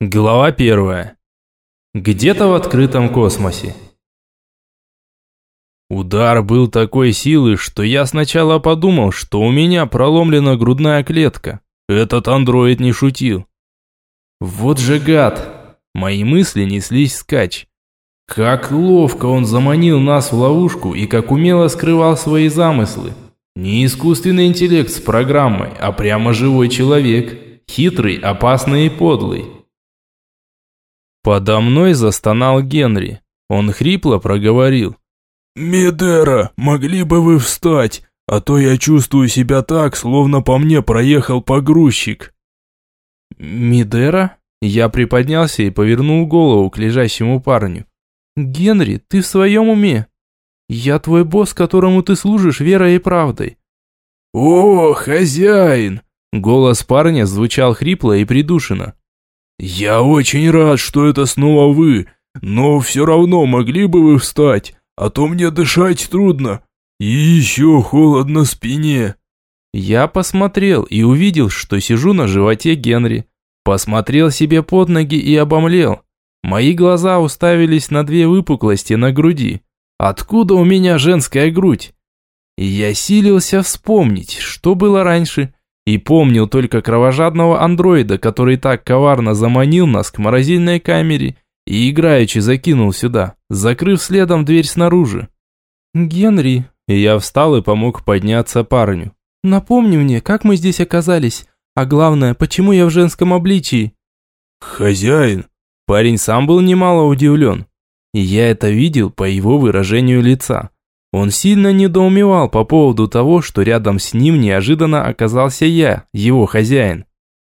Глава первая. Где-то в открытом космосе. Удар был такой силы, что я сначала подумал, что у меня проломлена грудная клетка. Этот андроид не шутил. Вот же гад! Мои мысли неслись скач. Как ловко он заманил нас в ловушку и как умело скрывал свои замыслы. Не искусственный интеллект с программой, а прямо живой человек. Хитрый, опасный и подлый. Подо мной застонал Генри. Он хрипло проговорил. «Медера, могли бы вы встать, а то я чувствую себя так, словно по мне проехал погрузчик». «Мидера?» Я приподнялся и повернул голову к лежащему парню. «Генри, ты в своем уме? Я твой босс, которому ты служишь верой и правдой». «О, хозяин!» Голос парня звучал хрипло и придушенно. «Я очень рад, что это снова вы, но все равно могли бы вы встать, а то мне дышать трудно, и еще холодно спине». Я посмотрел и увидел, что сижу на животе Генри. Посмотрел себе под ноги и обомлел. Мои глаза уставились на две выпуклости на груди. Откуда у меня женская грудь? Я силился вспомнить, что было раньше, и помнил только кровожадного андроида, который так коварно заманил нас к морозильной камере и играючи закинул сюда, закрыв следом дверь снаружи. «Генри...» Я встал и помог подняться парню. «Напомни мне, как мы здесь оказались, а главное, почему я в женском обличии?» «Хозяин...» Парень сам был немало удивлен. И я это видел по его выражению лица. Он сильно недоумевал по поводу того, что рядом с ним неожиданно оказался я, его хозяин.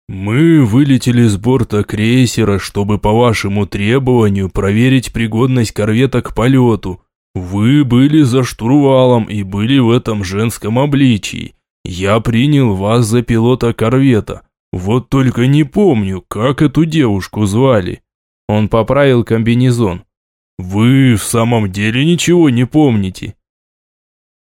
«Мы вылетели с борта крейсера, чтобы по вашему требованию проверить пригодность корвета к полету. Вы были за штурвалом и были в этом женском обличии. Я принял вас за пилота корвета. Вот только не помню, как эту девушку звали». Он поправил комбинезон. «Вы в самом деле ничего не помните?»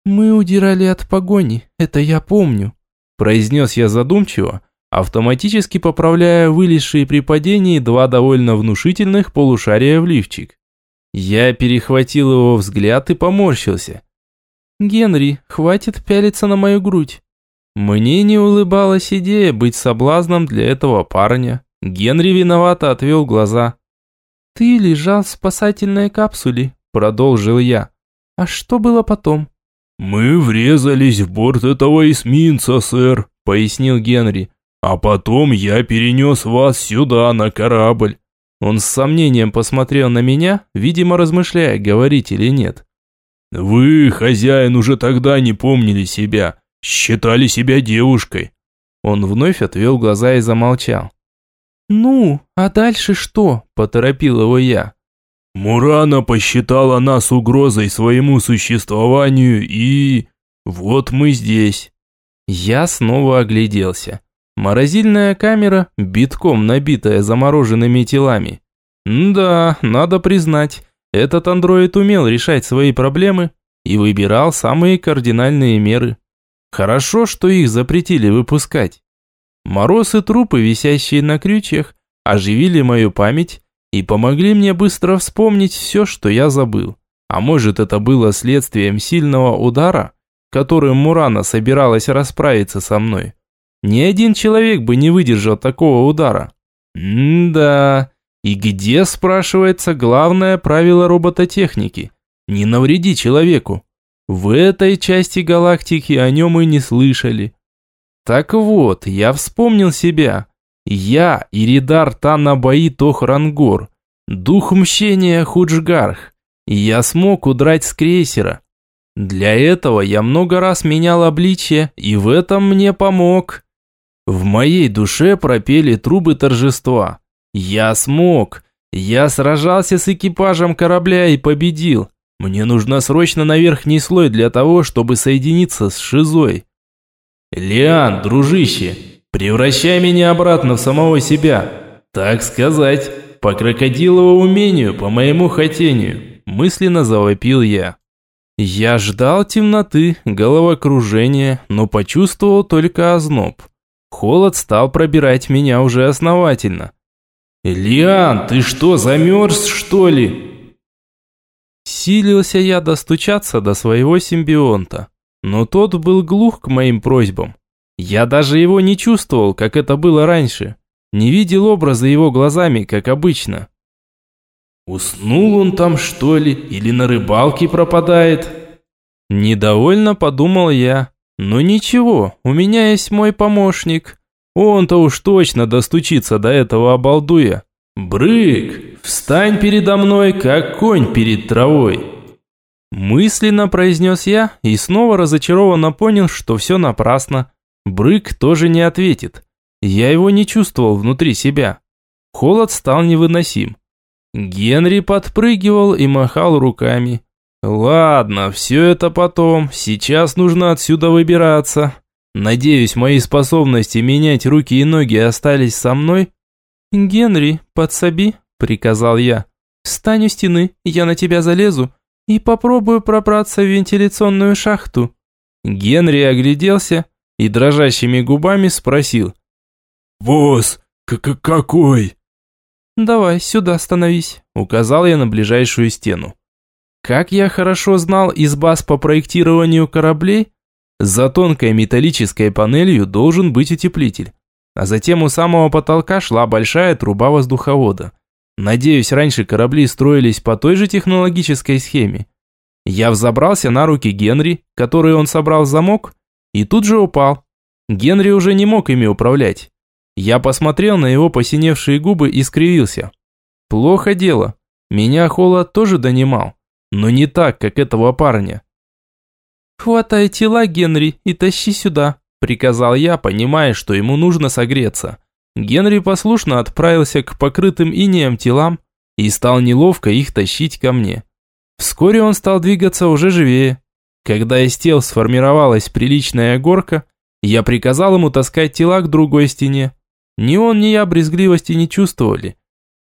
«Мы удирали от погони, это я помню», – произнес я задумчиво, автоматически поправляя вылезшие при падении два довольно внушительных полушария в лифчик. Я перехватил его взгляд и поморщился. «Генри, хватит пялиться на мою грудь». Мне не улыбалась идея быть соблазном для этого парня. Генри виновато отвел глаза. «Ты лежал в спасательной капсуле», – продолжил я. «А что было потом?» «Мы врезались в борт этого эсминца, сэр», – пояснил Генри. «А потом я перенес вас сюда, на корабль». Он с сомнением посмотрел на меня, видимо, размышляя, говорить или нет. «Вы, хозяин, уже тогда не помнили себя, считали себя девушкой». Он вновь отвел глаза и замолчал. «Ну, а дальше что?» – поторопил его я. Мурана посчитала нас угрозой своему существованию и... Вот мы здесь. Я снова огляделся. Морозильная камера, битком набитая замороженными телами. да, надо признать, этот андроид умел решать свои проблемы и выбирал самые кардинальные меры. Хорошо, что их запретили выпускать. Мороз и трупы, висящие на крючьях, оживили мою память и помогли мне быстро вспомнить все, что я забыл. А может это было следствием сильного удара, которым Мурана собиралась расправиться со мной. Ни один человек бы не выдержал такого удара. М-да, и где, спрашивается, главное правило робототехники? Не навреди человеку. В этой части галактики о нем и не слышали. Так вот, я вспомнил себя. Я, Иридар Танабаи Тохрангор, дух мщения Худжгарх, я смог удрать с крейсера. Для этого я много раз менял обличье, и в этом мне помог. В моей душе пропели трубы торжества. Я смог. Я сражался с экипажем корабля и победил. Мне нужно срочно на верхний слой для того, чтобы соединиться с Шизой. Лиан, дружище, Превращай меня обратно в самого себя. Так сказать, по крокодиловому умению, по моему хотению. Мысленно завопил я. Я ждал темноты, головокружения, но почувствовал только озноб. Холод стал пробирать меня уже основательно. «Лиан, ты что, замерз, что ли?» Силился я достучаться до своего симбионта, но тот был глух к моим просьбам. Я даже его не чувствовал, как это было раньше. Не видел образа его глазами, как обычно. Уснул он там, что ли, или на рыбалке пропадает? Недовольно подумал я. Но ничего, у меня есть мой помощник. Он-то уж точно достучится до этого обалдуя. Брык, встань передо мной, как конь перед травой. Мысленно произнес я и снова разочарованно понял, что все напрасно. Брык тоже не ответит. Я его не чувствовал внутри себя. Холод стал невыносим. Генри подпрыгивал и махал руками. «Ладно, все это потом. Сейчас нужно отсюда выбираться. Надеюсь, мои способности менять руки и ноги остались со мной?» «Генри, подсоби», – приказал я. «Встань у стены, я на тебя залезу и попробую пробраться в вентиляционную шахту». Генри огляделся и дрожащими губами спросил. «Босс, к какой?» «Давай, сюда становись», – указал я на ближайшую стену. Как я хорошо знал из баз по проектированию кораблей, за тонкой металлической панелью должен быть утеплитель. А затем у самого потолка шла большая труба воздуховода. Надеюсь, раньше корабли строились по той же технологической схеме. Я взобрался на руки Генри, который он собрал в замок, и тут же упал. Генри уже не мог ими управлять. Я посмотрел на его посиневшие губы и скривился. Плохо дело. Меня холод тоже донимал, но не так, как этого парня. «Хватай тела, Генри, и тащи сюда», – приказал я, понимая, что ему нужно согреться. Генри послушно отправился к покрытым инеем телам и стал неловко их тащить ко мне. Вскоре он стал двигаться уже живее. Когда из тел сформировалась приличная горка, я приказал ему таскать тела к другой стене. Ни он, ни я брезгливости не чувствовали.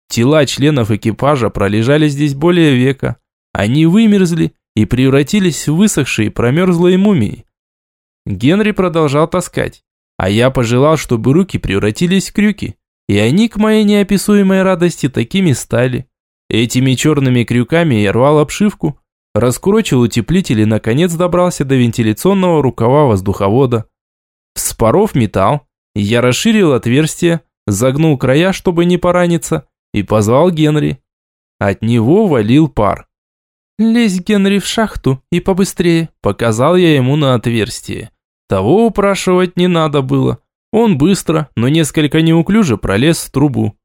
Тела членов экипажа пролежали здесь более века. Они вымерзли и превратились в высохшие промерзлые мумии. Генри продолжал таскать, а я пожелал, чтобы руки превратились в крюки, и они к моей неописуемой радости такими стали. Этими черными крюками я рвал обшивку, раскурочил утеплитель и наконец добрался до вентиляционного рукава воздуховода. Вспоров металл, я расширил отверстие, загнул края, чтобы не пораниться, и позвал Генри. От него валил пар. «Лезь, Генри, в шахту и побыстрее», – показал я ему на отверстие. Того упрашивать не надо было. Он быстро, но несколько неуклюже пролез в трубу.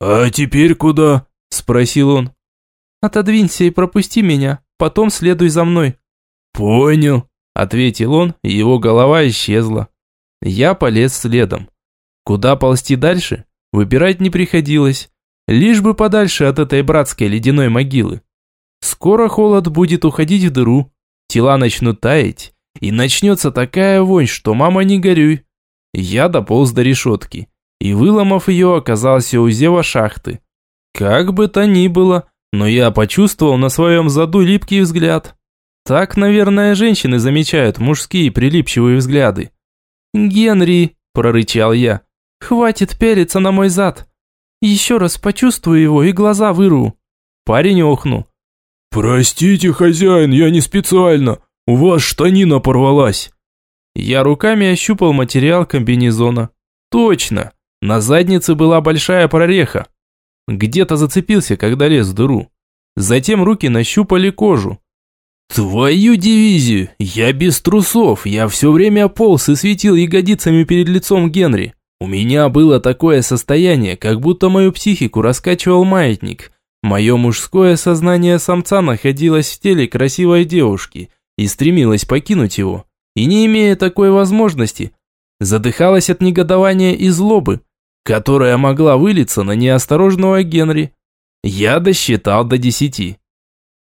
«А теперь куда?» – спросил он. «Отодвинься и пропусти меня, потом следуй за мной». «Понял», – ответил он, и его голова исчезла. Я полез следом. Куда ползти дальше, выбирать не приходилось. Лишь бы подальше от этой братской ледяной могилы. Скоро холод будет уходить в дыру, тела начнут таять, и начнется такая вонь, что мама не горюй. Я дополз до решетки, и выломав ее, оказался у зева шахты. Как бы то ни было, но я почувствовал на своем заду липкий взгляд. Так, наверное, женщины замечают мужские прилипчивые взгляды. «Генри!» – прорычал я. «Хватит пялиться на мой зад! Еще раз почувствую его и глаза вырву!» Парень охнул. «Простите, хозяин, я не специально! У вас штанина порвалась!» Я руками ощупал материал комбинезона. «Точно! На заднице была большая прореха. Где-то зацепился, когда лез в дыру. Затем руки нащупали кожу. «Твою дивизию! Я без трусов, я все время полз и светил ягодицами перед лицом Генри. У меня было такое состояние, как будто мою психику раскачивал маятник. Мое мужское сознание самца находилось в теле красивой девушки и стремилось покинуть его. И не имея такой возможности, задыхалась от негодования и злобы, которая могла вылиться на неосторожного Генри. Я досчитал до десяти.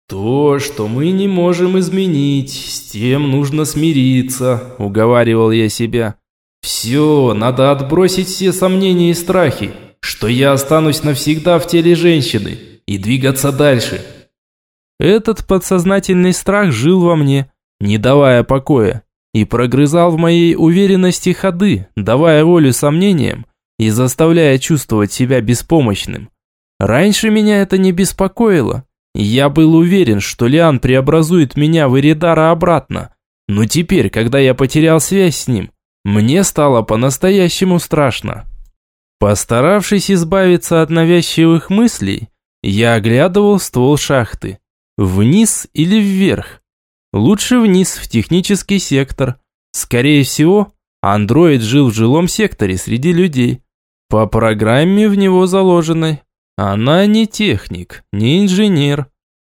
«То, что мы не можем изменить, с тем нужно смириться», – уговаривал я себя. «Все, надо отбросить все сомнения и страхи, что я останусь навсегда в теле женщины, и двигаться дальше». Этот подсознательный страх жил во мне, не давая покоя, и прогрызал в моей уверенности ходы, давая волю сомнениям, и заставляя чувствовать себя беспомощным. Раньше меня это не беспокоило. Я был уверен, что Лиан преобразует меня в Эридара обратно. Но теперь, когда я потерял связь с ним, мне стало по-настоящему страшно. Постаравшись избавиться от навязчивых мыслей, я оглядывал ствол шахты. Вниз или вверх? Лучше вниз, в технический сектор. Скорее всего, андроид жил в жилом секторе среди людей. По программе в него заложенной. Она не техник, не инженер.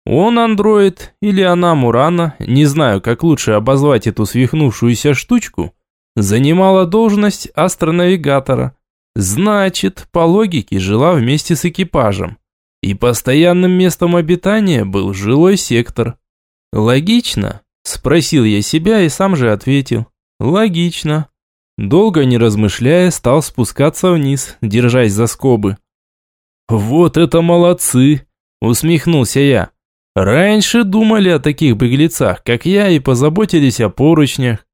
Он андроид или она Мурана, не знаю, как лучше обозвать эту свихнувшуюся штучку, занимала должность астронавигатора. Значит, по логике жила вместе с экипажем. И постоянным местом обитания был жилой сектор. Логично? Спросил я себя и сам же ответил. Логично. Долго не размышляя, стал спускаться вниз, держась за скобы. «Вот это молодцы!» – усмехнулся я. «Раньше думали о таких беглецах, как я, и позаботились о поручнях».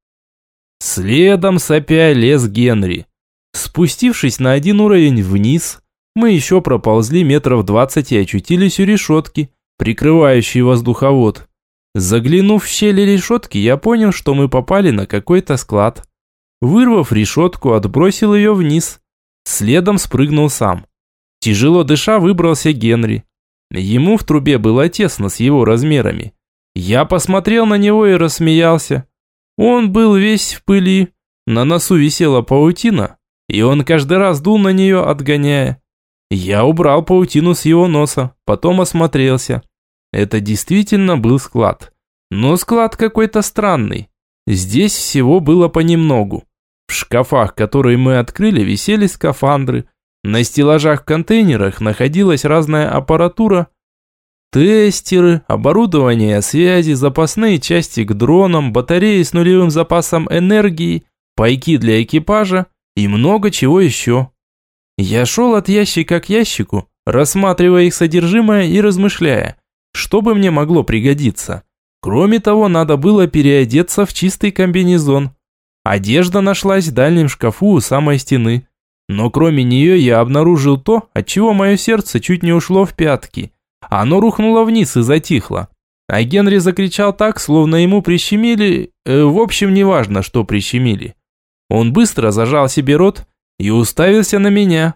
Следом сопя лез Генри. Спустившись на один уровень вниз, мы еще проползли метров двадцать и очутились у решетки, прикрывающей воздуховод. Заглянув в щели решетки, я понял, что мы попали на какой-то склад. Вырвав решетку, отбросил ее вниз. Следом спрыгнул сам. Тяжело дыша выбрался Генри. Ему в трубе было тесно с его размерами. Я посмотрел на него и рассмеялся. Он был весь в пыли. На носу висела паутина, и он каждый раз дул на нее, отгоняя. Я убрал паутину с его носа, потом осмотрелся. Это действительно был склад. Но склад какой-то странный. Здесь всего было понемногу. В шкафах, которые мы открыли, висели скафандры. На стеллажах в контейнерах находилась разная аппаратура. Тестеры, оборудование связи, запасные части к дронам, батареи с нулевым запасом энергии, пайки для экипажа и много чего еще. Я шел от ящика к ящику, рассматривая их содержимое и размышляя, что бы мне могло пригодиться. Кроме того, надо было переодеться в чистый комбинезон. Одежда нашлась в дальнем шкафу у самой стены. Но кроме нее я обнаружил то, от чего мое сердце чуть не ушло в пятки. Оно рухнуло вниз и затихло. А Генри закричал так, словно ему прищемили... Э, в общем, неважно, что прищемили. Он быстро зажал себе рот и уставился на меня.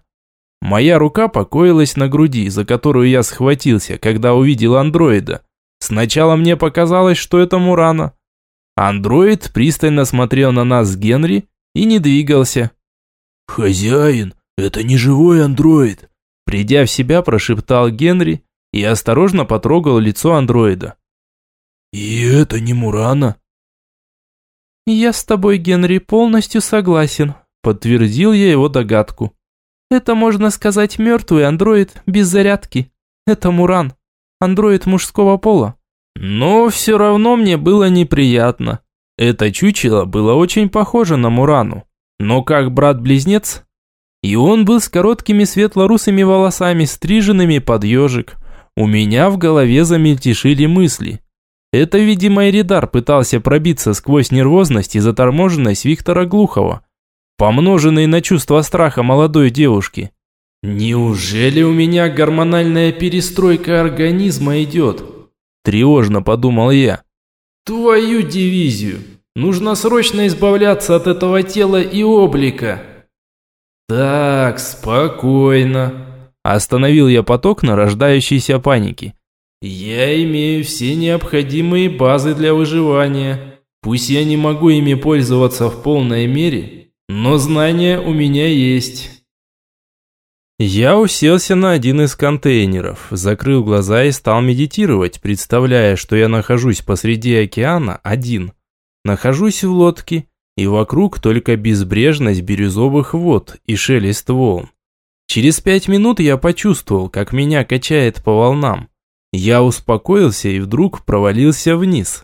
Моя рука покоилась на груди, за которую я схватился, когда увидел андроида. Сначала мне показалось, что это Мурана. Андроид пристально смотрел на нас с Генри и не двигался. «Хозяин, это не живой андроид!» Придя в себя, прошептал Генри и осторожно потрогал лицо андроида. «И это не Мурана?» «Я с тобой, Генри, полностью согласен», подтвердил я его догадку. «Это, можно сказать, мертвый андроид без зарядки. Это Муран, андроид мужского пола». Но все равно мне было неприятно. Это чучело было очень похоже на Мурану, но как брат-близнец. И он был с короткими светло-русыми волосами, стриженными под ежик. У меня в голове замельтешили мысли. Это, видимо, Эридар пытался пробиться сквозь нервозность и заторможенность Виктора Глухова, помноженный на чувство страха молодой девушки. «Неужели у меня гормональная перестройка организма идет?» Тревожно подумал я. «Твою дивизию! Нужно срочно избавляться от этого тела и облика!» «Так, спокойно!» Остановил я поток нарождающейся паники. «Я имею все необходимые базы для выживания. Пусть я не могу ими пользоваться в полной мере, но знания у меня есть». Я уселся на один из контейнеров, закрыл глаза и стал медитировать, представляя, что я нахожусь посреди океана один. Нахожусь в лодке, и вокруг только безбрежность бирюзовых вод и шелест волн. Через пять минут я почувствовал, как меня качает по волнам. Я успокоился и вдруг провалился вниз.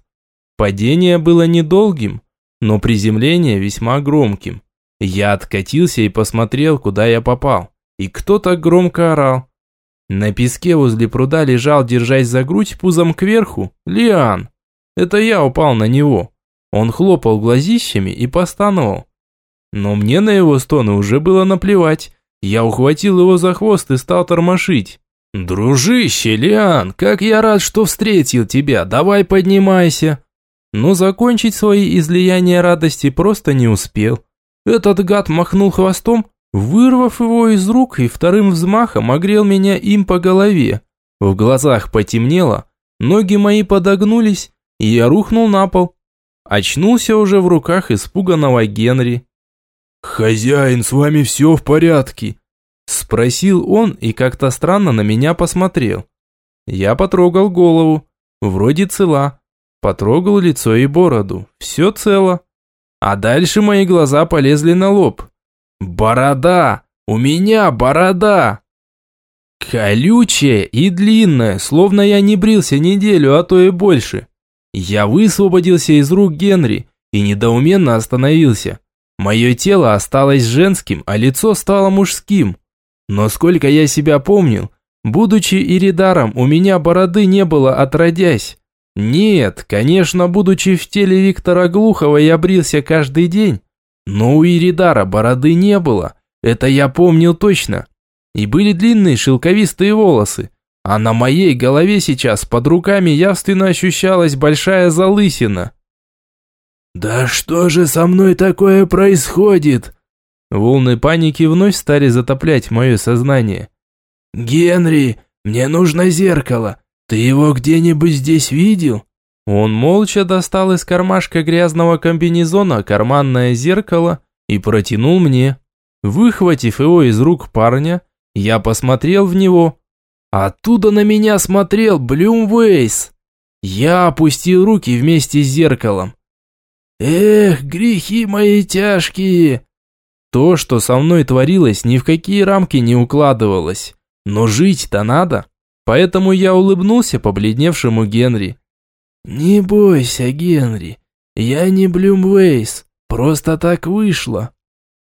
Падение было недолгим, но приземление весьма громким. Я откатился и посмотрел, куда я попал. И кто так громко орал? На песке возле пруда лежал, держась за грудь, пузом кверху, Лиан. Это я упал на него. Он хлопал глазищами и постановал. Но мне на его стоны уже было наплевать. Я ухватил его за хвост и стал тормошить. «Дружище, Лиан, как я рад, что встретил тебя, давай поднимайся!» Но закончить свои излияния радости просто не успел. Этот гад махнул хвостом, вырвав его из рук и вторым взмахом огрел меня им по голове. В глазах потемнело, ноги мои подогнулись, и я рухнул на пол. Очнулся уже в руках испуганного Генри. «Хозяин, с вами все в порядке?» Спросил он и как-то странно на меня посмотрел. Я потрогал голову, вроде цела. Потрогал лицо и бороду, все цело. А дальше мои глаза полезли на лоб. Борода! У меня борода! Колючая и длинная, словно я не брился неделю, а то и больше. Я высвободился из рук Генри и недоуменно остановился. Мое тело осталось женским, а лицо стало мужским. Но сколько я себя помнил, будучи Иридаром, у меня бороды не было отродясь. Нет, конечно, будучи в теле Виктора Глухова, я брился каждый день. Но у Иридара бороды не было, это я помнил точно. И были длинные шелковистые волосы. А на моей голове сейчас под руками явственно ощущалась большая залысина. «Да что же со мной такое происходит?» Волны паники вновь стали затоплять мое сознание. «Генри, мне нужно зеркало. Ты его где-нибудь здесь видел?» Он молча достал из кармашка грязного комбинезона карманное зеркало и протянул мне. Выхватив его из рук парня, я посмотрел в него. Оттуда на меня смотрел Блюмвейс. Я опустил руки вместе с зеркалом. «Эх, грехи мои тяжкие!» То, что со мной творилось, ни в какие рамки не укладывалось. Но жить-то надо. Поэтому я улыбнулся побледневшему Генри. «Не бойся, Генри. Я не Блюмвейс. Просто так вышло».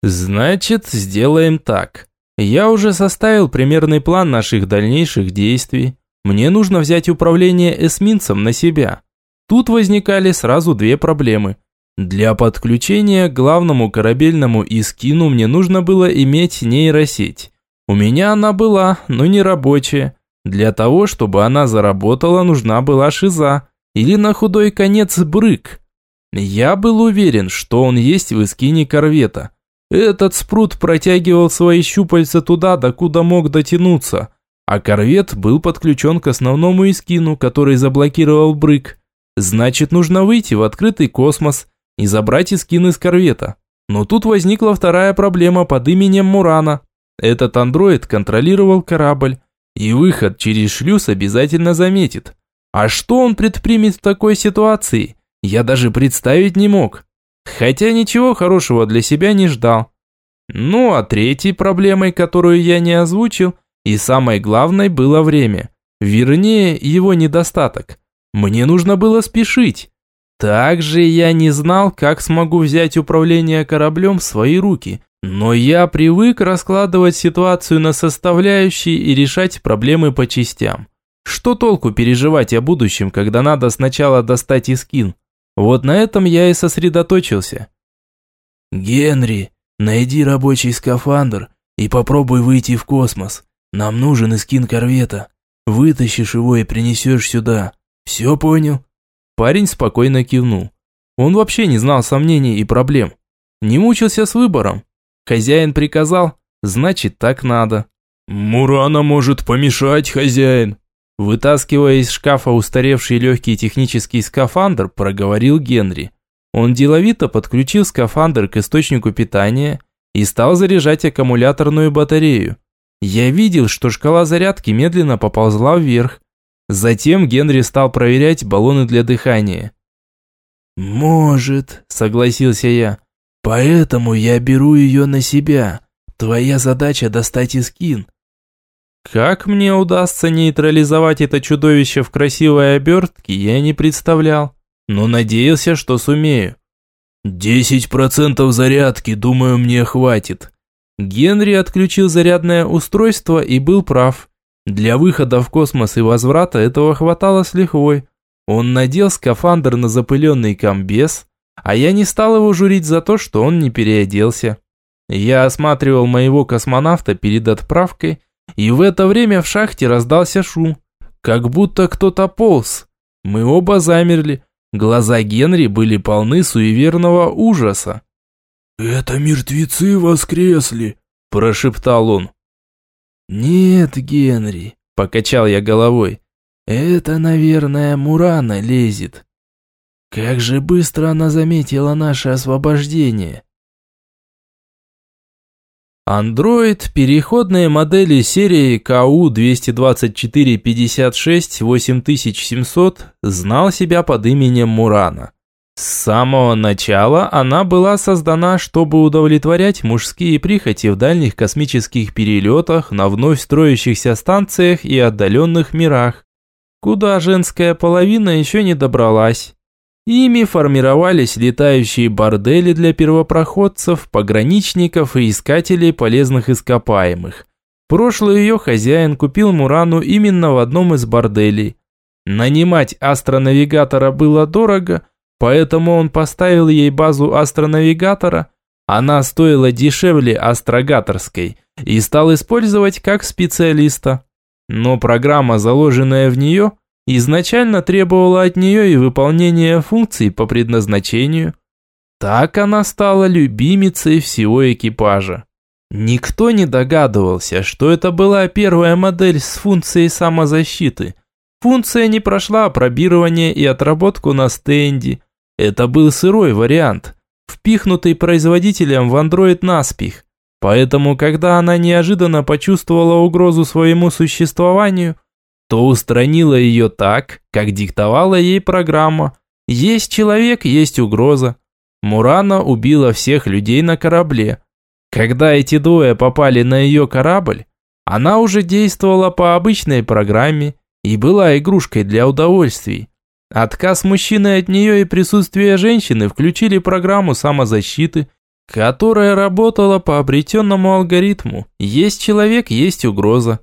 «Значит, сделаем так. Я уже составил примерный план наших дальнейших действий. Мне нужно взять управление эсминцем на себя. Тут возникали сразу две проблемы. Для подключения к главному корабельному искину мне нужно было иметь нейросеть. У меня она была, но не рабочая. Для того, чтобы она заработала, нужна была шиза, или на худой конец брык. Я был уверен, что он есть в искине корвета. Этот спрут протягивал свои щупальца туда, докуда мог дотянуться, а корвет был подключен к основному искину, который заблокировал брык. Значит, нужно выйти в открытый космос и забрать искин из корвета. Но тут возникла вторая проблема под именем Мурана. Этот андроид контролировал корабль, и выход через шлюз обязательно заметит. А что он предпримет в такой ситуации, я даже представить не мог. Хотя ничего хорошего для себя не ждал. Ну а третьей проблемой, которую я не озвучил, и самой главной было время. Вернее, его недостаток. Мне нужно было спешить. Также я не знал, как смогу взять управление кораблем в свои руки. Но я привык раскладывать ситуацию на составляющие и решать проблемы по частям. Что толку переживать о будущем, когда надо сначала достать искин? Вот на этом я и сосредоточился. «Генри, найди рабочий скафандр и попробуй выйти в космос. Нам нужен искин корвета. Вытащишь его и принесешь сюда. Все понял?» Парень спокойно кивнул. Он вообще не знал сомнений и проблем. Не мучился с выбором. Хозяин приказал, значит так надо. «Мурана может помешать, хозяин», Вытаскивая из шкафа устаревший легкий технический скафандр, проговорил Генри. Он деловито подключил скафандр к источнику питания и стал заряжать аккумуляторную батарею. Я видел, что шкала зарядки медленно поползла вверх. Затем Генри стал проверять баллоны для дыхания. «Может», – согласился я. «Поэтому я беру ее на себя. Твоя задача достать искин. Как мне удастся нейтрализовать это чудовище в красивой обертке, я не представлял, но надеялся, что сумею. «Десять процентов зарядки, думаю, мне хватит». Генри отключил зарядное устройство и был прав. Для выхода в космос и возврата этого хватало с лихвой. Он надел скафандр на запыленный комбез, а я не стал его журить за то, что он не переоделся. Я осматривал моего космонавта перед отправкой, и в это время в шахте раздался шум, как будто кто-то полз. Мы оба замерли. Глаза Генри были полны суеверного ужаса. «Это мертвецы воскресли», – прошептал он. «Нет, Генри», – покачал я головой. «Это, наверное, Мурана лезет. Как же быстро она заметила наше освобождение». Android переходные модели серии КУ-224-56-8700 знал себя под именем Мурана. С самого начала она была создана, чтобы удовлетворять мужские прихоти в дальних космических перелетах на вновь строящихся станциях и отдаленных мирах, куда женская половина еще не добралась. Ими формировались летающие бордели для первопроходцев, пограничников и искателей полезных ископаемых. Прошлый ее хозяин купил Мурану именно в одном из борделей. Нанимать астронавигатора было дорого, поэтому он поставил ей базу астронавигатора, она стоила дешевле астрогаторской, и стал использовать как специалиста. Но программа, заложенная в нее – изначально требовала от нее и выполнения функций по предназначению. Так она стала любимицей всего экипажа. Никто не догадывался, что это была первая модель с функцией самозащиты. Функция не прошла пробирование и отработку на стенде. Это был сырой вариант, впихнутый производителем в Android наспех. Поэтому, когда она неожиданно почувствовала угрозу своему существованию, то устранила ее так, как диктовала ей программа. Есть человек, есть угроза. Мурана убила всех людей на корабле. Когда эти двое попали на ее корабль, она уже действовала по обычной программе и была игрушкой для удовольствий. Отказ мужчины от нее и присутствие женщины включили программу самозащиты, которая работала по обретенному алгоритму «Есть человек, есть угроза».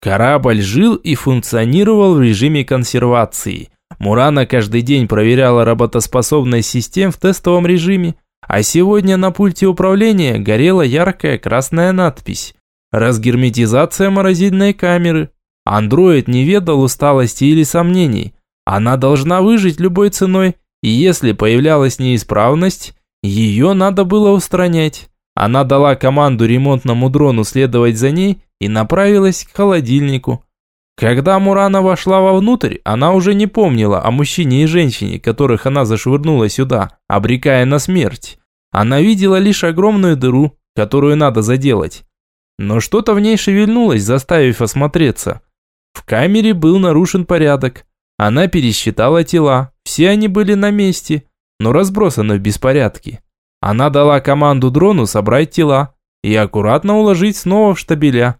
Корабль жил и функционировал в режиме консервации. Мурана каждый день проверяла работоспособность систем в тестовом режиме, а сегодня на пульте управления горела яркая красная надпись «Разгерметизация морозильной камеры». Андроид не ведал усталости или сомнений. Она должна выжить любой ценой, и если появлялась неисправность, ее надо было устранять. Она дала команду ремонтному дрону следовать за ней и направилась к холодильнику. Когда Мурана вошла вовнутрь, она уже не помнила о мужчине и женщине, которых она зашвырнула сюда, обрекая на смерть. Она видела лишь огромную дыру, которую надо заделать. Но что-то в ней шевельнулось, заставив осмотреться. В камере был нарушен порядок. Она пересчитала тела, все они были на месте, но разбросаны в беспорядке. Она дала команду дрону собрать тела и аккуратно уложить снова в штабеля.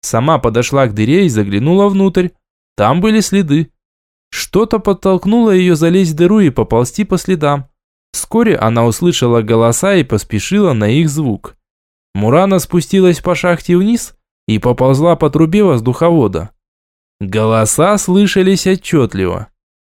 Сама подошла к дыре и заглянула внутрь. Там были следы. Что-то подтолкнуло ее залезть в дыру и поползти по следам. Вскоре она услышала голоса и поспешила на их звук. Мурана спустилась по шахте вниз и поползла по трубе воздуховода. Голоса слышались отчетливо.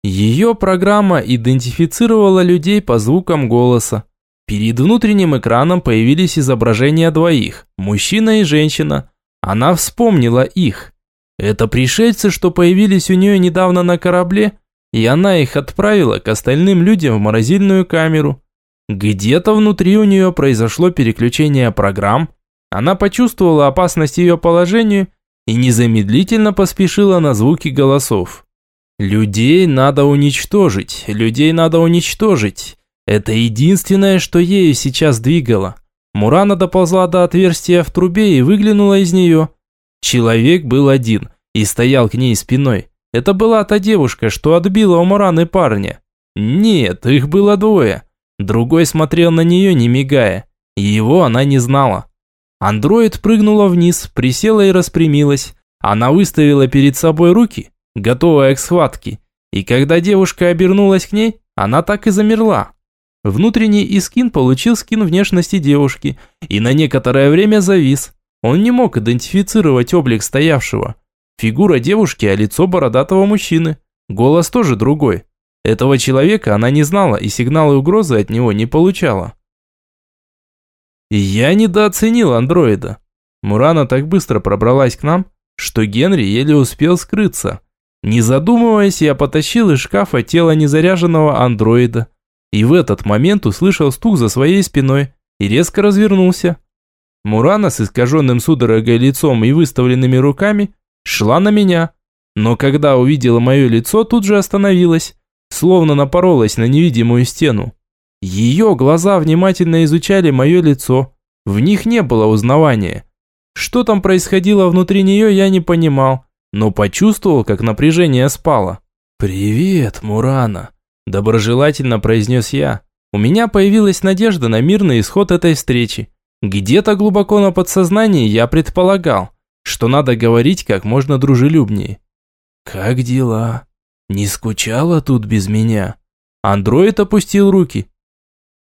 Ее программа идентифицировала людей по звукам голоса. Перед внутренним экраном появились изображения двоих – мужчина и женщина – она вспомнила их. Это пришельцы, что появились у нее недавно на корабле, и она их отправила к остальным людям в морозильную камеру. Где-то внутри у нее произошло переключение программ, она почувствовала опасность ее положению и незамедлительно поспешила на звуки голосов. Людей надо уничтожить, людей надо уничтожить. Это единственное, что ею сейчас двигало. Мурана доползла до отверстия в трубе и выглянула из нее. Человек был один и стоял к ней спиной. Это была та девушка, что отбила у Мураны парня. Нет, их было двое. Другой смотрел на нее, не мигая. Его она не знала. Андроид прыгнула вниз, присела и распрямилась. Она выставила перед собой руки, готовая к схватке. И когда девушка обернулась к ней, она так и замерла, Внутренний Искин получил скин внешности девушки и на некоторое время завис. Он не мог идентифицировать облик стоявшего. Фигура девушки, а лицо бородатого мужчины. Голос тоже другой. Этого человека она не знала и сигналы угрозы от него не получала. Я недооценил андроида. Мурана так быстро пробралась к нам, что Генри еле успел скрыться. Не задумываясь, я потащил из шкафа тело незаряженного андроида. И в этот момент услышал стук за своей спиной и резко развернулся. Мурана с искаженным судорогой лицом и выставленными руками шла на меня. Но когда увидела мое лицо, тут же остановилась, словно напоролась на невидимую стену. Ее глаза внимательно изучали мое лицо. В них не было узнавания. Что там происходило внутри нее, я не понимал, но почувствовал, как напряжение спало. «Привет, Мурана», – доброжелательно произнес я. У меня появилась надежда на мирный исход этой встречи. Где-то глубоко на подсознании я предполагал, что надо говорить как можно дружелюбнее. «Как дела? Не скучала тут без меня?» Андроид опустил руки.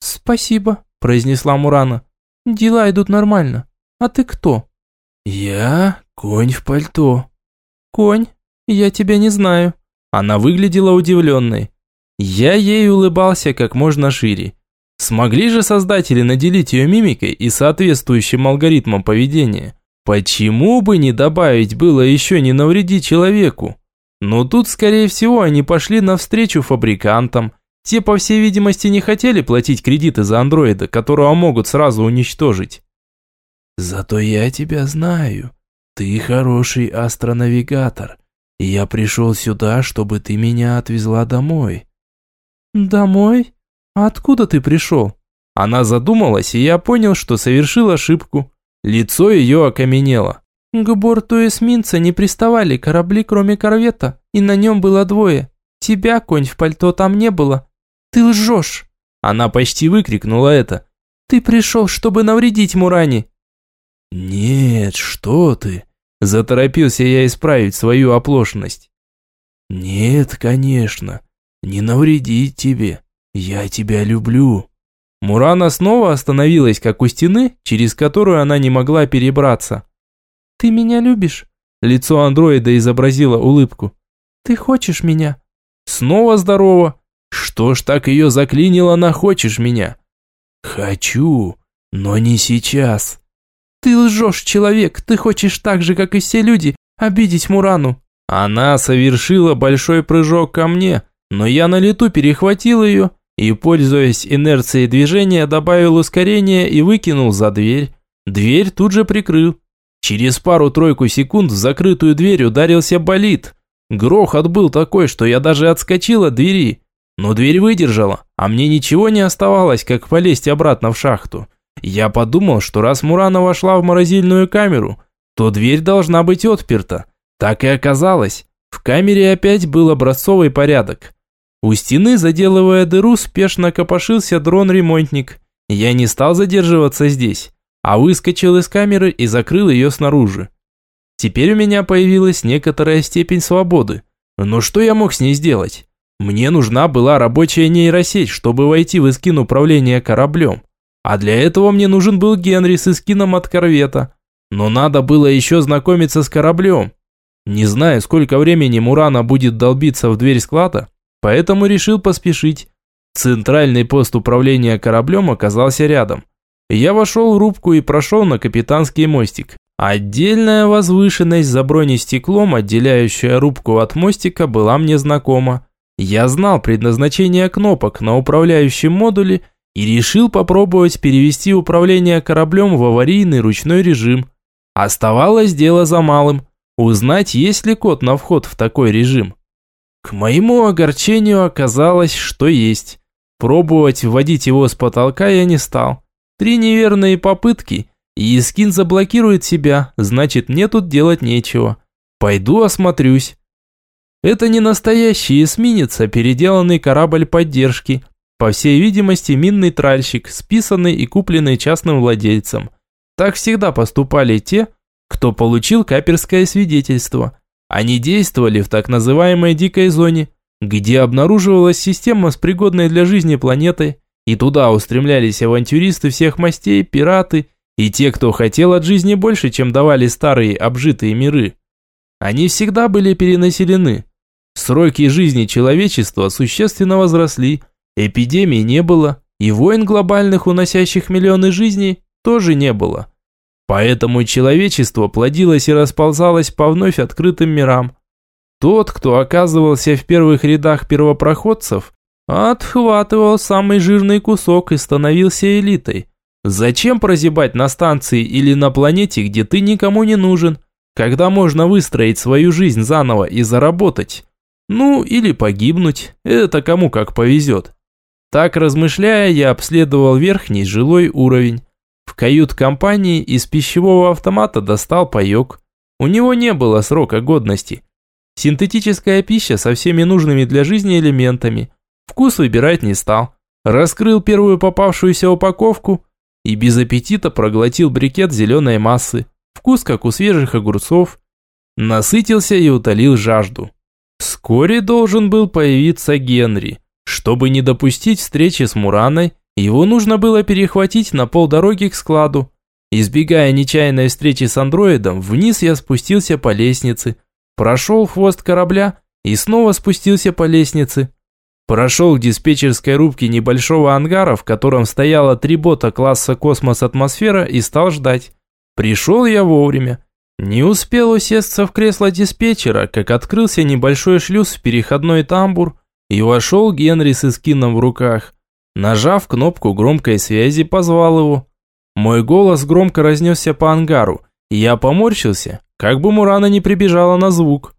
«Спасибо», – произнесла Мурана. «Дела идут нормально. А ты кто?» «Я конь в пальто». «Конь? Я тебя не знаю». Она выглядела удивленной. Я ей улыбался как можно шире. Смогли же создатели наделить ее мимикой и соответствующим алгоритмом поведения? Почему бы не добавить было еще не навреди человеку? Но тут, скорее всего, они пошли навстречу фабрикантам. Те, по всей видимости, не хотели платить кредиты за андроида, которого могут сразу уничтожить. «Зато я тебя знаю. Ты хороший астронавигатор, и я пришел сюда, чтобы ты меня отвезла домой». «Домой? Откуда ты пришел?» Она задумалась, и я понял, что совершил ошибку. Лицо ее окаменело. К борту эсминца не приставали корабли, кроме корвета, и на нем было двое. Тебя, конь в пальто, там не было. Ты лжешь!» Она почти выкрикнула это. «Ты пришел, чтобы навредить Муране!» «Нет, что ты!» Заторопился я исправить свою оплошность. «Нет, конечно. Не навредить тебе. Я тебя люблю». Мурана снова остановилась, как у стены, через которую она не могла перебраться. «Ты меня любишь?» Лицо андроида изобразило улыбку. «Ты хочешь меня?» «Снова здорово. Что ж так ее заклинило на «хочешь меня»?» «Хочу, но не сейчас». «Ты лжешь, человек. Ты хочешь так же, как и все люди, обидеть Мурану». Она совершила большой прыжок ко мне, но я на лету перехватил ее и, пользуясь инерцией движения, добавил ускорение и выкинул за дверь. Дверь тут же прикрыл. Через пару-тройку секунд в закрытую дверь ударился болид. Грохот был такой, что я даже отскочил от двери. Но дверь выдержала, а мне ничего не оставалось, как полезть обратно в шахту. Я подумал, что раз Мурана вошла в морозильную камеру, то дверь должна быть отперта. Так и оказалось. В камере опять был образцовый порядок. У стены, заделывая дыру, спешно копошился дрон-ремонтник. Я не стал задерживаться здесь а выскочил из камеры и закрыл ее снаружи. Теперь у меня появилась некоторая степень свободы. Но что я мог с ней сделать? Мне нужна была рабочая нейросеть, чтобы войти в эскин управления кораблем. А для этого мне нужен был Генри с эскином от корвета. Но надо было еще знакомиться с кораблем. Не знаю, сколько времени Мурана будет долбиться в дверь склада, поэтому решил поспешить. Центральный пост управления кораблем оказался рядом. Я вошел в рубку и прошел на капитанский мостик. Отдельная возвышенность за бронестеклом, отделяющая рубку от мостика, была мне знакома. Я знал предназначение кнопок на управляющем модуле и решил попробовать перевести управление кораблем в аварийный ручной режим. Оставалось дело за малым – узнать, есть ли код на вход в такой режим. К моему огорчению оказалось, что есть. Пробовать вводить его с потолка я не стал. Три неверные попытки, и скин заблокирует себя, значит мне тут делать нечего. Пойду осмотрюсь. Это не настоящий эсминец, а переделанный корабль поддержки. По всей видимости, минный тральщик, списанный и купленный частным владельцем. Так всегда поступали те, кто получил каперское свидетельство. Они действовали в так называемой дикой зоне, где обнаруживалась система с пригодной для жизни планетой, и туда устремлялись авантюристы всех мастей, пираты и те, кто хотел от жизни больше, чем давали старые обжитые миры. Они всегда были перенаселены. Сроки жизни человечества существенно возросли, эпидемий не было, и войн глобальных, уносящих миллионы жизней, тоже не было. Поэтому человечество плодилось и расползалось по вновь открытым мирам. Тот, кто оказывался в первых рядах первопроходцев, отхватывал самый жирный кусок и становился элитой. Зачем прозябать на станции или на планете, где ты никому не нужен, когда можно выстроить свою жизнь заново и заработать? Ну, или погибнуть, это кому как повезет. Так размышляя, я обследовал верхний жилой уровень. В кают-компании из пищевого автомата достал паёк. У него не было срока годности – Синтетическая пища со всеми нужными для жизни элементами. Вкус выбирать не стал. Раскрыл первую попавшуюся упаковку и без аппетита проглотил брикет зеленой массы. Вкус как у свежих огурцов. Насытился и утолил жажду. Вскоре должен был появиться Генри. Чтобы не допустить встречи с Мураной, его нужно было перехватить на полдороги к складу. Избегая нечаянной встречи с андроидом, вниз я спустился по лестнице – прошел хвост корабля и снова спустился по лестнице. Прошел к диспетчерской рубке небольшого ангара, в котором стояло три бота класса «Космос-атмосфера» и стал ждать. Пришел я вовремя. Не успел усесться в кресло диспетчера, как открылся небольшой шлюз в переходной тамбур, и вошел Генри с эскином в руках. Нажав кнопку громкой связи, позвал его. Мой голос громко разнесся по ангару, и я поморщился, как бы Мурана не прибежала на звук.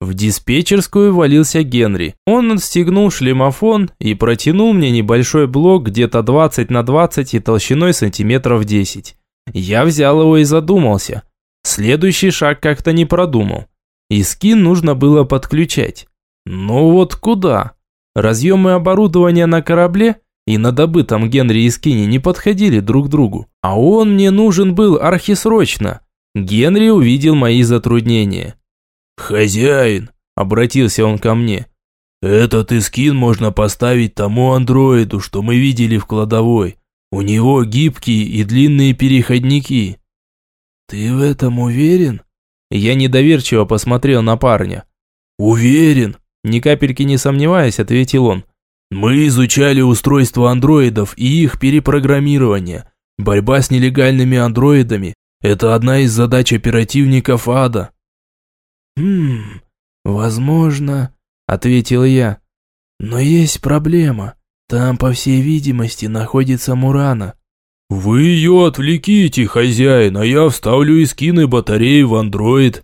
В диспетчерскую валился Генри. Он отстегнул шлемофон и протянул мне небольшой блок где-то 20 на 20 и толщиной сантиметров 10. Я взял его и задумался. Следующий шаг как-то не продумал. И скин нужно было подключать. Но вот куда? Разъемы оборудования на корабле и на добытом Генри и скине не подходили друг к другу. А он мне нужен был архисрочно. Генри увидел мои затруднения. «Хозяин», – обратился он ко мне, – «этот искин можно поставить тому андроиду, что мы видели в кладовой. У него гибкие и длинные переходники». «Ты в этом уверен?» Я недоверчиво посмотрел на парня. «Уверен», – ни капельки не сомневаясь, ответил он. «Мы изучали устройство андроидов и их перепрограммирование. Борьба с нелегальными андроидами это одна из задач оперативников ада. Хм, возможно, ответил я. Но есть проблема. Там, по всей видимости, находится Мурана. Вы ее отвлеките, хозяин, а я вставлю искины батареи в андроид.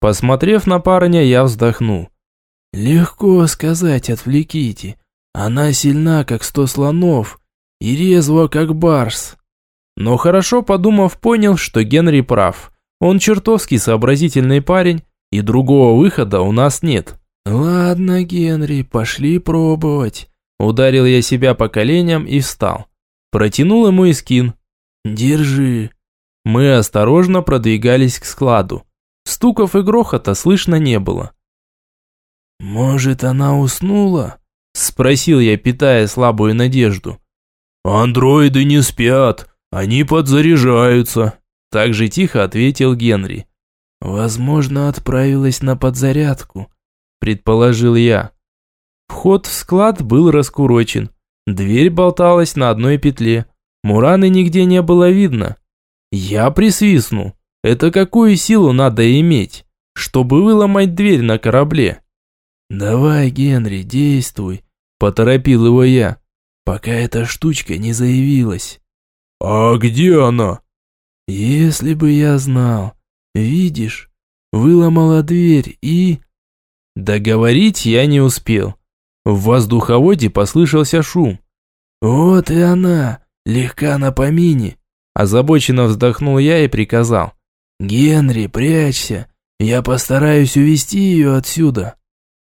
Посмотрев на парня, я вздохнул. Легко сказать «отвлеките». Она сильна, как сто слонов, и резва, как барс. Но хорошо подумав, понял, что Генри прав. Он чертовски сообразительный парень, и другого выхода у нас нет. «Ладно, Генри, пошли пробовать». Ударил я себя по коленям и встал. Протянул ему и скин. «Держи». Мы осторожно продвигались к складу. Стуков и грохота слышно не было. «Может, она уснула?» Спросил я, питая слабую надежду. «Андроиды не спят. «Они подзаряжаются», – так же тихо ответил Генри. «Возможно, отправилась на подзарядку», – предположил я. Вход в склад был раскурочен. Дверь болталась на одной петле. Мураны нигде не было видно. Я присвистнул. Это какую силу надо иметь, чтобы выломать дверь на корабле? «Давай, Генри, действуй», – поторопил его я, – «пока эта штучка не заявилась». «А где она?» «Если бы я знал. Видишь, выломала дверь и...» Договорить я не успел. В воздуховоде послышался шум. «Вот и она, легка на помине», – озабоченно вздохнул я и приказал. «Генри, прячься, я постараюсь увести ее отсюда».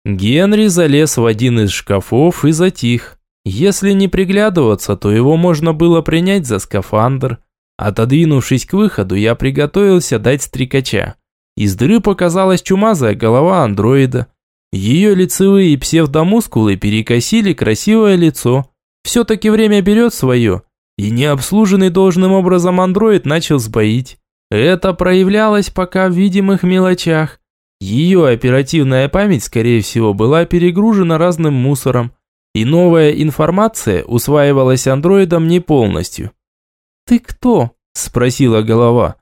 Генри залез в один из шкафов и затих. Если не приглядываться, то его можно было принять за скафандр. Отодвинувшись к выходу, я приготовился дать стрекача. Из дыры показалась чумазая голова андроида. Ее лицевые псевдомускулы перекосили красивое лицо. Все-таки время берет свое. И необслуженный должным образом андроид начал сбоить. Это проявлялось пока в видимых мелочах. Ее оперативная память, скорее всего, была перегружена разным мусором и новая информация усваивалась андроидом не полностью. «Ты кто?» Спросила голова.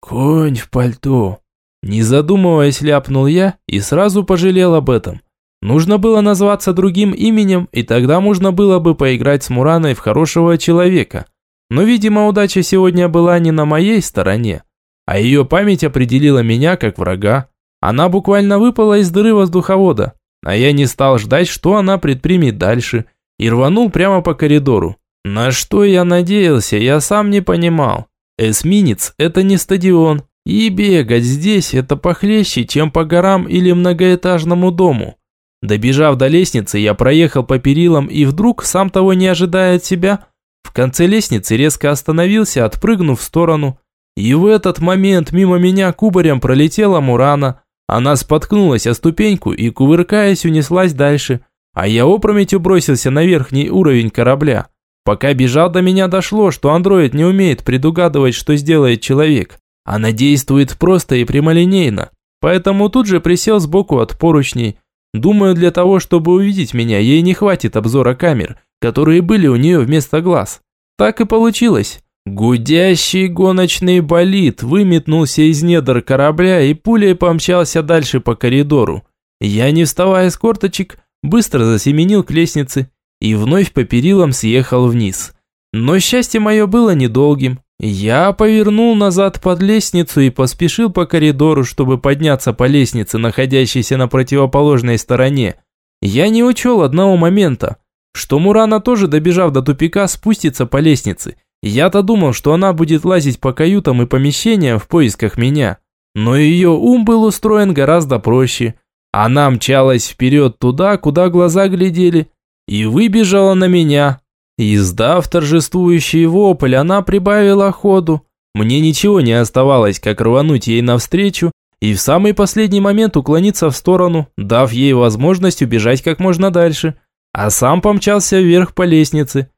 Конь в пальто. Не задумываясь, ляпнул я и сразу пожалел об этом. Нужно было назваться другим именем, и тогда можно было бы поиграть с Мураной в хорошего человека. Но, видимо, удача сегодня была не на моей стороне, а ее память определила меня как врага. Она буквально выпала из дыры воздуховода, а я не стал ждать, что она предпримет дальше, и рванул прямо по коридору. На что я надеялся, я сам не понимал. Эсминец – это не стадион, и бегать здесь – это похлеще, чем по горам или многоэтажному дому. Добежав до лестницы, я проехал по перилам и вдруг, сам того не ожидая от себя, в конце лестницы резко остановился, отпрыгнув в сторону. И в этот момент мимо меня кубарем пролетела Мурана. Она споткнулась о ступеньку и, кувыркаясь, унеслась дальше. А я опрометью бросился на верхний уровень корабля. Пока бежал, до меня дошло, что андроид не умеет предугадывать, что сделает человек. Она действует просто и прямолинейно. Поэтому тут же присел сбоку от поручней. Думаю, для того, чтобы увидеть меня, ей не хватит обзора камер, которые были у нее вместо глаз. Так и получилось. Гудящий гоночный болид выметнулся из недр корабля и пулей помчался дальше по коридору. Я, не вставая с корточек, быстро засеменил к лестнице и вновь по перилам съехал вниз. Но счастье мое было недолгим. Я повернул назад под лестницу и поспешил по коридору, чтобы подняться по лестнице, находящейся на противоположной стороне. Я не учел одного момента, что Мурана тоже, добежав до тупика, спустится по лестнице. Я-то думал, что она будет лазить по каютам и помещениям в поисках меня. Но ее ум был устроен гораздо проще. Она мчалась вперед туда, куда глаза глядели, и выбежала на меня, Издав торжествующий вопль, она прибавила ходу. Мне ничего не оставалось, как рвануть ей навстречу и в самый последний момент уклониться в сторону, дав ей возможность убежать как можно дальше, а сам помчался вверх по лестнице.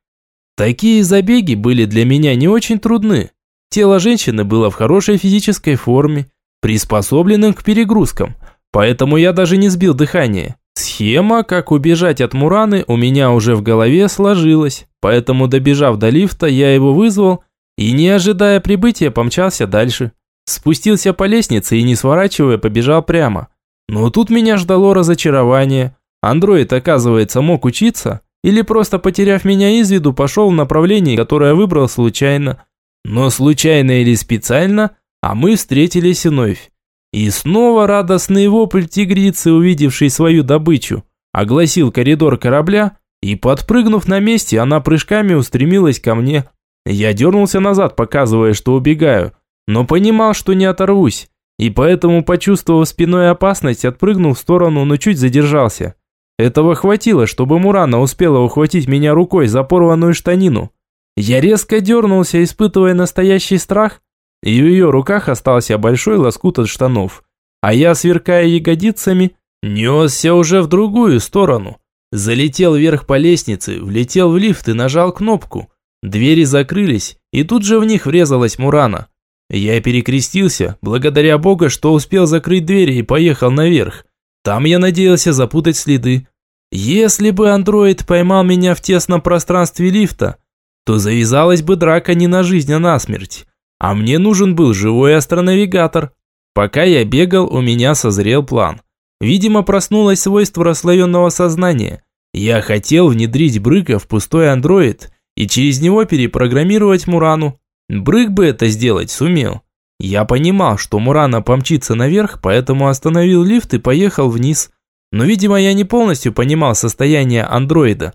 Такие забеги были для меня не очень трудны. Тело женщины было в хорошей физической форме, приспособленным к перегрузкам, поэтому я даже не сбил дыхание. Схема, как убежать от Мураны, у меня уже в голове сложилась, поэтому, добежав до лифта, я его вызвал и, не ожидая прибытия, помчался дальше. Спустился по лестнице и, не сворачивая, побежал прямо. Но тут меня ждало разочарование. Андроид, оказывается, мог учиться, или просто потеряв меня из виду, пошел в направлении, которое выбрал случайно. Но случайно или специально, а мы встретились вновь. И снова радостный вопль тигрицы, увидевшей свою добычу, огласил коридор корабля, и, подпрыгнув на месте, она прыжками устремилась ко мне. Я дернулся назад, показывая, что убегаю, но понимал, что не оторвусь, и поэтому, почувствовав спиной опасность, отпрыгнул в сторону, но чуть задержался. Этого хватило, чтобы Мурана успела ухватить меня рукой за порванную штанину. Я резко дернулся, испытывая настоящий страх, и в ее руках остался большой лоскут от штанов. А я, сверкая ягодицами, несся уже в другую сторону. Залетел вверх по лестнице, влетел в лифт и нажал кнопку. Двери закрылись, и тут же в них врезалась Мурана. Я перекрестился, благодаря Бога, что успел закрыть двери и поехал наверх. Там я надеялся запутать следы. Если бы андроид поймал меня в тесном пространстве лифта, то завязалась бы драка не на жизнь, а на смерть. А мне нужен был живой астронавигатор. Пока я бегал, у меня созрел план. Видимо, проснулось свойство расслоенного сознания. Я хотел внедрить Брыка в пустой андроид и через него перепрограммировать Мурану. Брык бы это сделать сумел. Я понимал, что Мурана помчится наверх, поэтому остановил лифт и поехал вниз. Но, видимо, я не полностью понимал состояние андроида.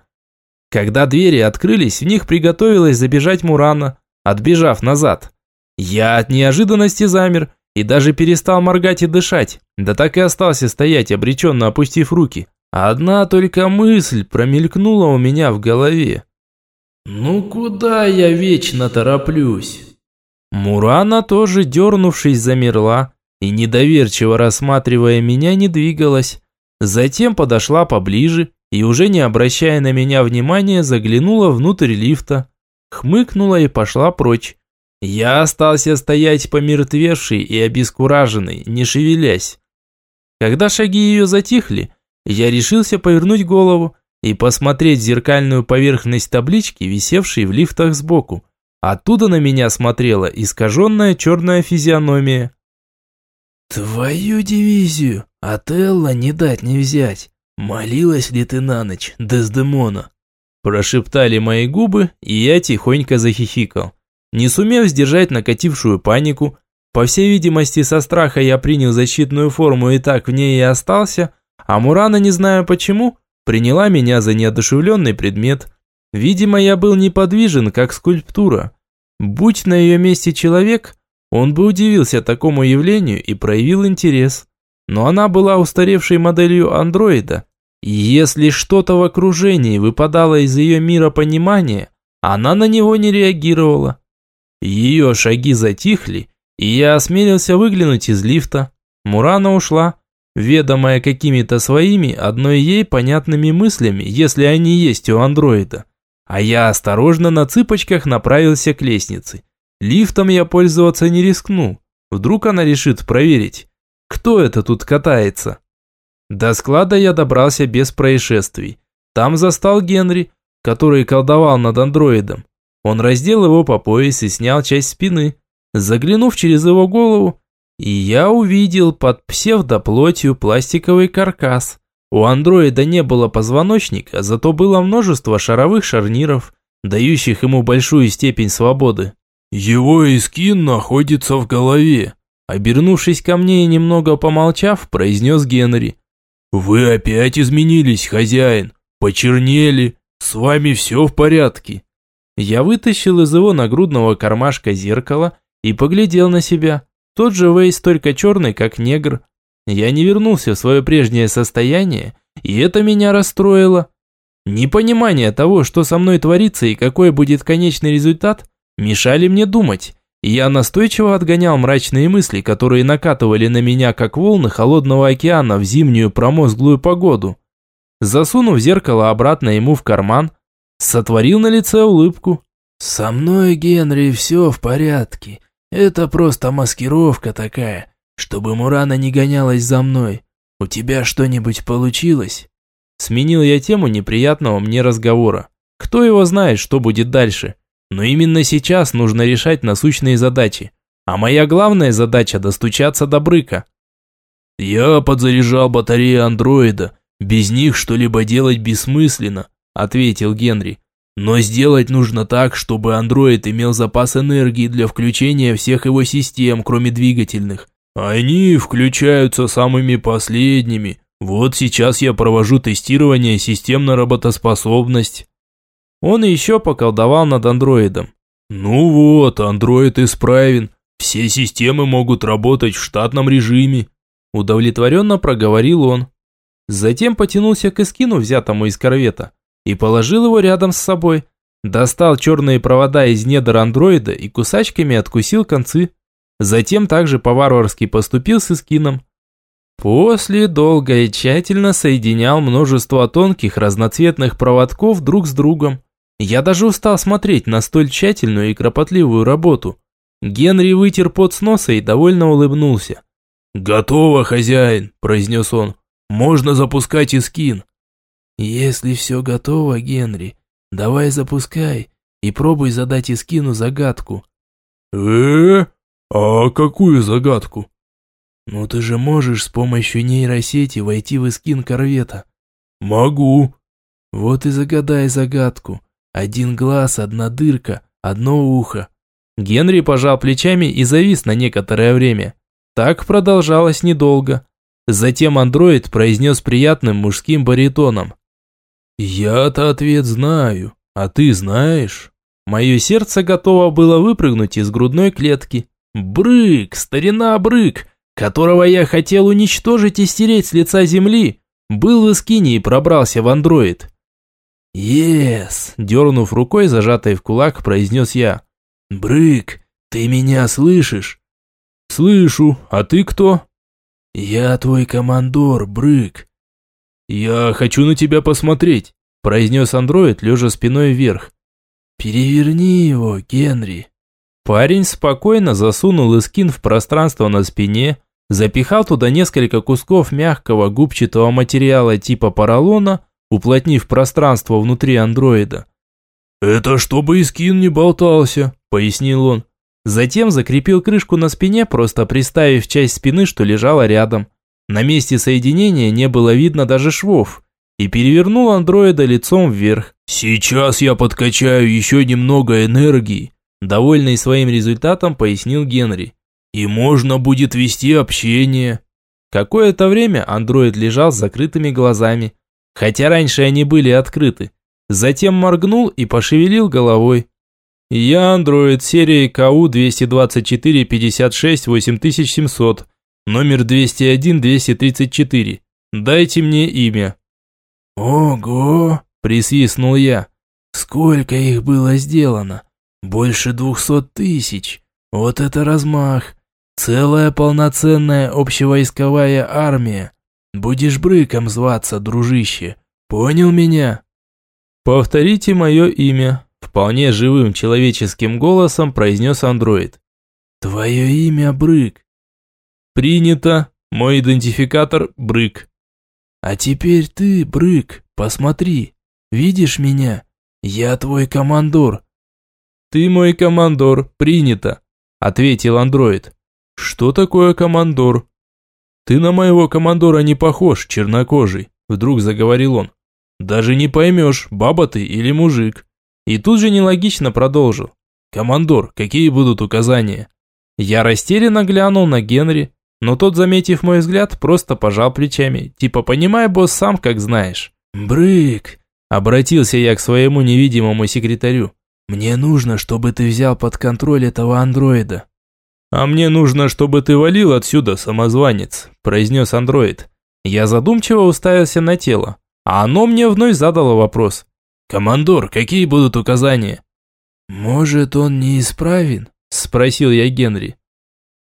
Когда двери открылись, в них приготовилась забежать Мурана, отбежав назад. Я от неожиданности замер и даже перестал моргать и дышать, да так и остался стоять, обреченно опустив руки. Одна только мысль промелькнула у меня в голове. «Ну куда я вечно тороплюсь?» Мурана тоже, дернувшись, замерла и, недоверчиво рассматривая меня, не двигалась. Затем подошла поближе и, уже не обращая на меня внимания, заглянула внутрь лифта, хмыкнула и пошла прочь. Я остался стоять помертвевший и обескураженный, не шевелясь. Когда шаги ее затихли, я решился повернуть голову и посмотреть зеркальную поверхность таблички, висевшей в лифтах сбоку. Оттуда на меня смотрела искаженная черная физиономия. «Твою дивизию! От Элла не дать не взять! Молилась ли ты на ночь, Дездемона?» Прошептали мои губы, и я тихонько захихикал. Не сумев сдержать накатившую панику, по всей видимости, со страха я принял защитную форму и так в ней и остался, а Мурана, не знаю почему, приняла меня за неодушевленный предмет. Видимо, я был неподвижен, как скульптура. Будь на ее месте человек, он бы удивился такому явлению и проявил интерес. Но она была устаревшей моделью андроида, если что-то в окружении выпадало из ее мира понимания, она на него не реагировала. Ее шаги затихли, и я осмелился выглянуть из лифта. Мурана ушла, ведомая какими-то своими, одной ей понятными мыслями, если они есть у андроида. А я осторожно на цыпочках направился к лестнице. Лифтом я пользоваться не рискну. Вдруг она решит проверить, кто это тут катается. До склада я добрался без происшествий. Там застал Генри, который колдовал над андроидом. Он раздел его по пояс и снял часть спины. Заглянув через его голову, и я увидел под псевдоплотью пластиковый каркас. У андроида не было позвоночника, зато было множество шаровых шарниров, дающих ему большую степень свободы. «Его искин находится в голове», обернувшись ко мне и немного помолчав, произнес Генри. «Вы опять изменились, хозяин, почернели, с вами все в порядке». Я вытащил из его нагрудного кармашка зеркало и поглядел на себя. Тот же Вейс, только черный, как негр. Я не вернулся в свое прежнее состояние, и это меня расстроило. Непонимание того, что со мной творится и какой будет конечный результат, мешали мне думать. И я настойчиво отгонял мрачные мысли, которые накатывали на меня, как волны холодного океана в зимнюю промозглую погоду. Засунув зеркало обратно ему в карман, сотворил на лице улыбку. «Со мной, Генри, все в порядке. Это просто маскировка такая, чтобы Мурана не гонялась за мной. У тебя что-нибудь получилось?» Сменил я тему неприятного мне разговора. Кто его знает, что будет дальше. Но именно сейчас нужно решать насущные задачи. А моя главная задача – достучаться до Брыка. «Я подзаряжал батареи андроида. Без них что-либо делать бессмысленно», – ответил Генри. Но сделать нужно так, чтобы андроид имел запас энергии для включения всех его систем, кроме двигательных. Они включаются самыми последними. Вот сейчас я провожу тестирование систем на работоспособность. Он еще поколдовал над андроидом. Ну вот, андроид исправен. Все системы могут работать в штатном режиме. Удовлетворенно проговорил он. Затем потянулся к эскину, взятому из корвета и положил его рядом с собой. Достал черные провода из недр андроида и кусачками откусил концы. Затем также по-варварски поступил с эскином. После долго и тщательно соединял множество тонких разноцветных проводков друг с другом. Я даже устал смотреть на столь тщательную и кропотливую работу. Генри вытер пот с носа и довольно улыбнулся. «Готово, хозяин», – произнес он. «Можно запускать искин». «Если все готово, Генри, давай запускай и пробуй задать Искину загадку». «Э? А какую загадку?» «Ну ты же можешь с помощью нейросети войти в Искин корвета». «Могу». «Вот и загадай загадку. Один глаз, одна дырка, одно ухо». Генри пожал плечами и завис на некоторое время. Так продолжалось недолго. Затем андроид произнес приятным мужским баритоном. «Я-то ответ знаю, а ты знаешь?» Мое сердце готово было выпрыгнуть из грудной клетки. Брык, старина Брык, которого я хотел уничтожить и стереть с лица земли, был в эскине и пробрался в андроид. «Ес!» – дернув рукой, зажатой в кулак, произнес я. «Брык, ты меня слышишь?» «Слышу, а ты кто?» «Я твой командор, Брык. «Я хочу на тебя посмотреть», – произнес андроид, лежа спиной вверх. «Переверни его, Генри». Парень спокойно засунул эскин в пространство на спине, запихал туда несколько кусков мягкого губчатого материала типа поролона, уплотнив пространство внутри андроида. «Это чтобы эскин не болтался», пояснил он. Затем закрепил крышку на спине, просто приставив часть спины, что лежала рядом. На месте соединения не было видно даже швов. И перевернул андроида лицом вверх. «Сейчас я подкачаю еще немного энергии», довольный своим результатом, пояснил Генри. «И можно будет вести общение». Какое-то время андроид лежал с закрытыми глазами, хотя раньше они были открыты. Затем моргнул и пошевелил головой. Я андроид серии КУ-224-56-8700, номер 201-234. Дайте мне имя». «Ого!» – присвистнул я. «Сколько их было сделано? Больше двухсот тысяч. Вот это размах! Целая полноценная общевойсковая армия. Будешь брыком зваться, дружище. Понял меня?» «Повторите мое имя», Вполне живым человеческим голосом произнес андроид. «Твое имя Брык». «Принято. Мой идентификатор Брык». «А теперь ты, Брык, посмотри. Видишь меня? Я твой командор». «Ты мой командор. Принято», – ответил андроид. «Что такое командор?» «Ты на моего командора не похож, чернокожий», – вдруг заговорил он. «Даже не поймешь, баба ты или мужик. И тут же нелогично продолжил. «Командор, какие будут указания?» Я растерянно глянул на Генри, но тот, заметив мой взгляд, просто пожал плечами. Типа, понимай, босс, сам как знаешь. «Брык!» – обратился я к своему невидимому секретарю. «Мне нужно, чтобы ты взял под контроль этого андроида». «А мне нужно, чтобы ты валил отсюда, самозванец», – произнес андроид. Я задумчиво уставился на тело, а оно мне вновь задало вопрос. «Командор, какие будут указания?» «Может, он неисправен?» – спросил я Генри.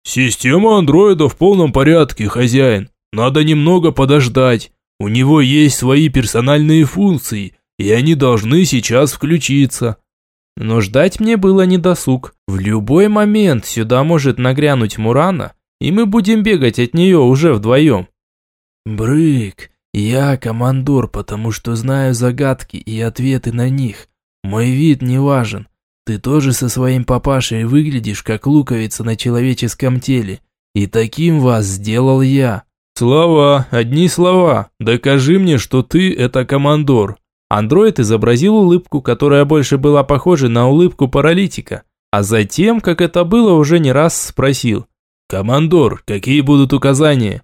«Система андроида в полном порядке, хозяин. Надо немного подождать. У него есть свои персональные функции, и они должны сейчас включиться». Но ждать мне было недосуг. В любой момент сюда может нагрянуть Мурана, и мы будем бегать от нее уже вдвоем. «Брык, я командор, потому что знаю загадки и ответы на них. Мой вид не важен. Ты тоже со своим папашей выглядишь как луковица на человеческом теле. И таким вас сделал я. Слова, одни слова. Докажи мне, что ты это командор. Андроид изобразил улыбку, которая больше была похожа на улыбку паралитика. А затем, как это было уже не раз, спросил. «Командор, какие будут указания?»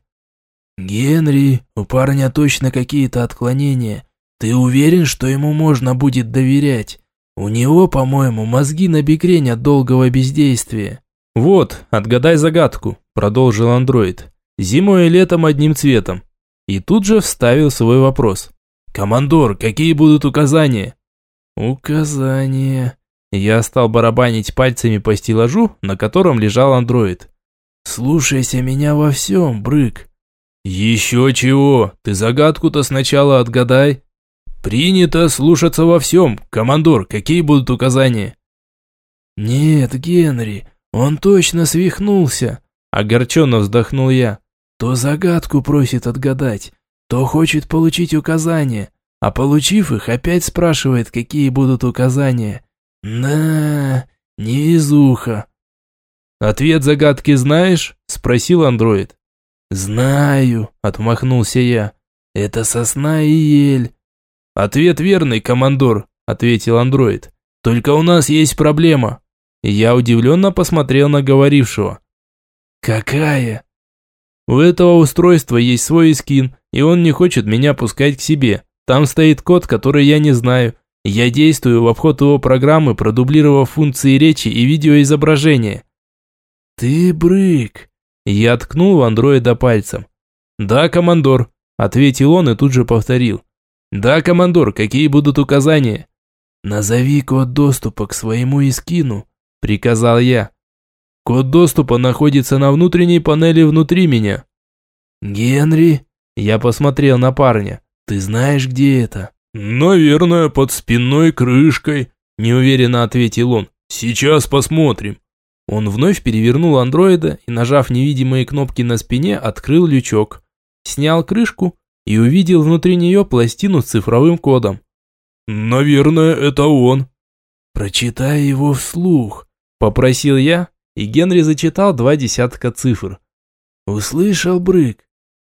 «Генри, у парня точно какие-то отклонения. Ты уверен, что ему можно будет доверять? У него, по-моему, мозги на бекрень от долгого бездействия». «Вот, отгадай загадку», – продолжил андроид. «Зимой и летом одним цветом». И тут же вставил свой вопрос. «Командор, какие будут указания?» «Указания...» Я стал барабанить пальцами по стеллажу, на котором лежал андроид. «Слушайся меня во всем, Брык. «Еще чего? Ты загадку-то сначала отгадай». «Принято слушаться во всем. Командор, какие будут указания?» «Нет, Генри, он точно свихнулся», – огорченно вздохнул я. «То загадку просит отгадать, то хочет получить указания, а получив их, опять спрашивает, какие будут указания. Да, невезуха». «Ответ загадки знаешь?» – спросил андроид. «Знаю», – отмахнулся я. «Это сосна и ель». «Ответ верный, командор», – ответил андроид. «Только у нас есть проблема». Я удивленно посмотрел на говорившего. «Какая?» «У этого устройства есть свой скин, и он не хочет меня пускать к себе. Там стоит код, который я не знаю. Я действую в обход его программы, продублировав функции речи и видеоизображения». «Ты брык», я ткнул в андроида пальцем. «Да, командор», – ответил он и тут же повторил. «Да, командор, какие будут указания?» «Назови код доступа к своему искину», – приказал я. «Код доступа находится на внутренней панели внутри меня». «Генри?» Я посмотрел на парня. «Ты знаешь, где это?» «Наверное, под спинной крышкой», – неуверенно ответил он. «Сейчас посмотрим». Он вновь перевернул андроида и, нажав невидимые кнопки на спине, открыл лючок. Снял крышку и увидел внутри нее пластину с цифровым кодом. «Наверное, это он». «Прочитай его вслух», – Попросил я, и Генри зачитал два десятка цифр. «Услышал, Брык?»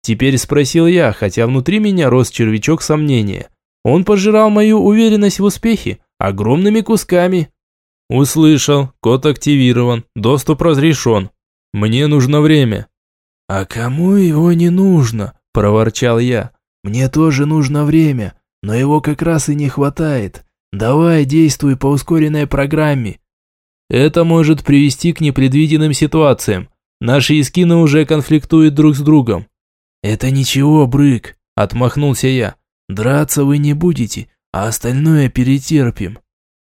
Теперь спросил я, хотя внутри меня рос червячок сомнения. Он пожирал мою уверенность в успехе огромными кусками. Услышал, код активирован, доступ разрешен. Мне нужно время. А кому его не нужно? Проворчал я. Мне тоже нужно время, но его как раз и не хватает. Давай, действуй по ускоренной программе. Это может привести к непредвиденным ситуациям. Наши искины уже конфликтуют друг с другом. Это ничего, Брык, отмахнулся я. Драться вы не будете, а остальное перетерпим.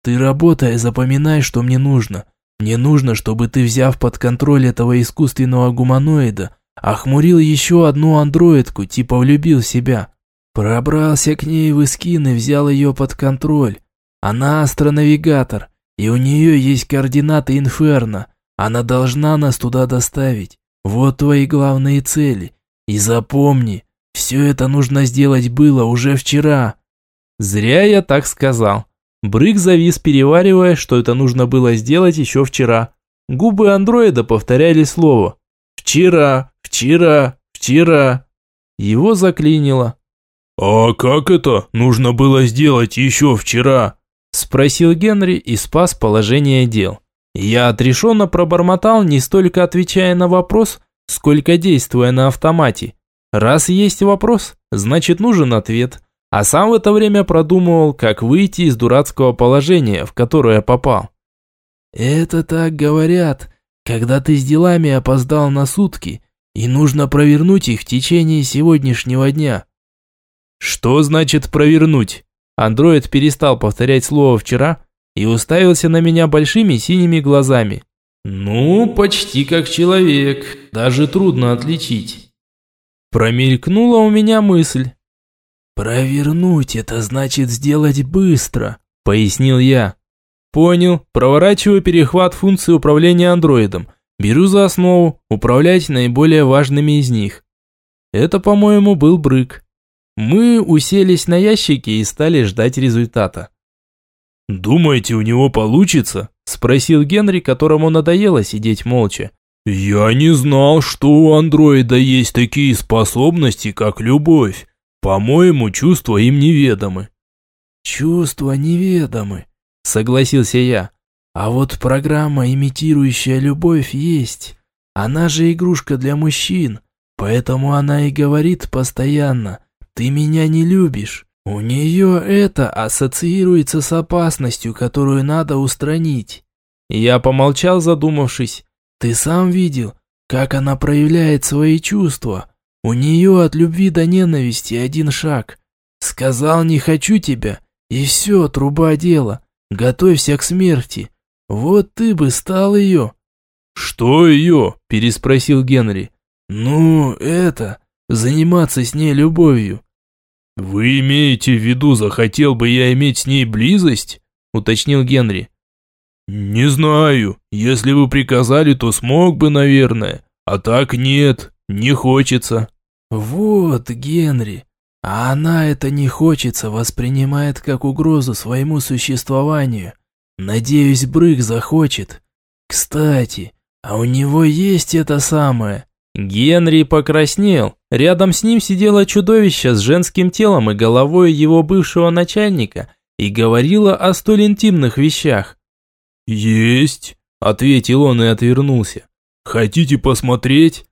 Ты работай, запоминай, что мне нужно. Мне нужно, чтобы ты, взяв под контроль этого искусственного гуманоида, охмурил еще одну андроидку, типа влюбил в себя. Пробрался к ней в эскин и взял ее под контроль. Она астронавигатор, и у нее есть координаты Инферно. Она должна нас туда доставить. Вот твои главные цели. И запомни, все это нужно сделать было уже вчера. Зря я так сказал. Брык завис, переваривая, что это нужно было сделать еще вчера. Губы андроида повторяли слово. «Вчера, вчера, вчера». Его заклинило. «А как это нужно было сделать еще вчера?» Спросил Генри и спас положение дел. Я отрешенно пробормотал, не столько отвечая на вопрос, сколько действуя на автомате. Раз есть вопрос, значит нужен ответ. А сам в это время продумывал, как выйти из дурацкого положения, в которое попал. «Это так говорят, когда ты с делами опоздал на сутки, и нужно провернуть их в течение сегодняшнего дня». «Что значит провернуть?» Андроид перестал повторять слово «вчера» и уставился на меня большими синими глазами. «Ну, почти как человек, даже трудно отличить». Промелькнула у меня мысль. «Провернуть – это значит сделать быстро», – пояснил я. «Понял, проворачиваю перехват функции управления андроидом. Беру за основу управлять наиболее важными из них». Это, по-моему, был брык. Мы уселись на ящике и стали ждать результата. «Думаете, у него получится?» – спросил Генри, которому надоело сидеть молча. «Я не знал, что у андроида есть такие способности, как любовь. По-моему, чувства им неведомы». «Чувства неведомы», — согласился я. «А вот программа, имитирующая любовь, есть. Она же игрушка для мужчин, поэтому она и говорит постоянно «ты меня не любишь». У нее это ассоциируется с опасностью, которую надо устранить». Я помолчал, задумавшись. Ты сам видел, как она проявляет свои чувства. У нее от любви до ненависти один шаг. Сказал «не хочу тебя» и все, труба дела. Готовься к смерти. Вот ты бы стал ее. «Что ее?» – переспросил Генри. «Ну, это, заниматься с ней любовью». «Вы имеете в виду, захотел бы я иметь с ней близость?» – уточнил Генри. «Не знаю. Если вы приказали, то смог бы, наверное. А так нет, не хочется». «Вот, Генри. А она это не хочется воспринимает как угрозу своему существованию. Надеюсь, Брык захочет. Кстати, а у него есть это самое». Генри покраснел. Рядом с ним сидело чудовище с женским телом и головой его бывшего начальника и говорило о столь интимных вещах. «Есть», – ответил он и отвернулся. «Хотите посмотреть?»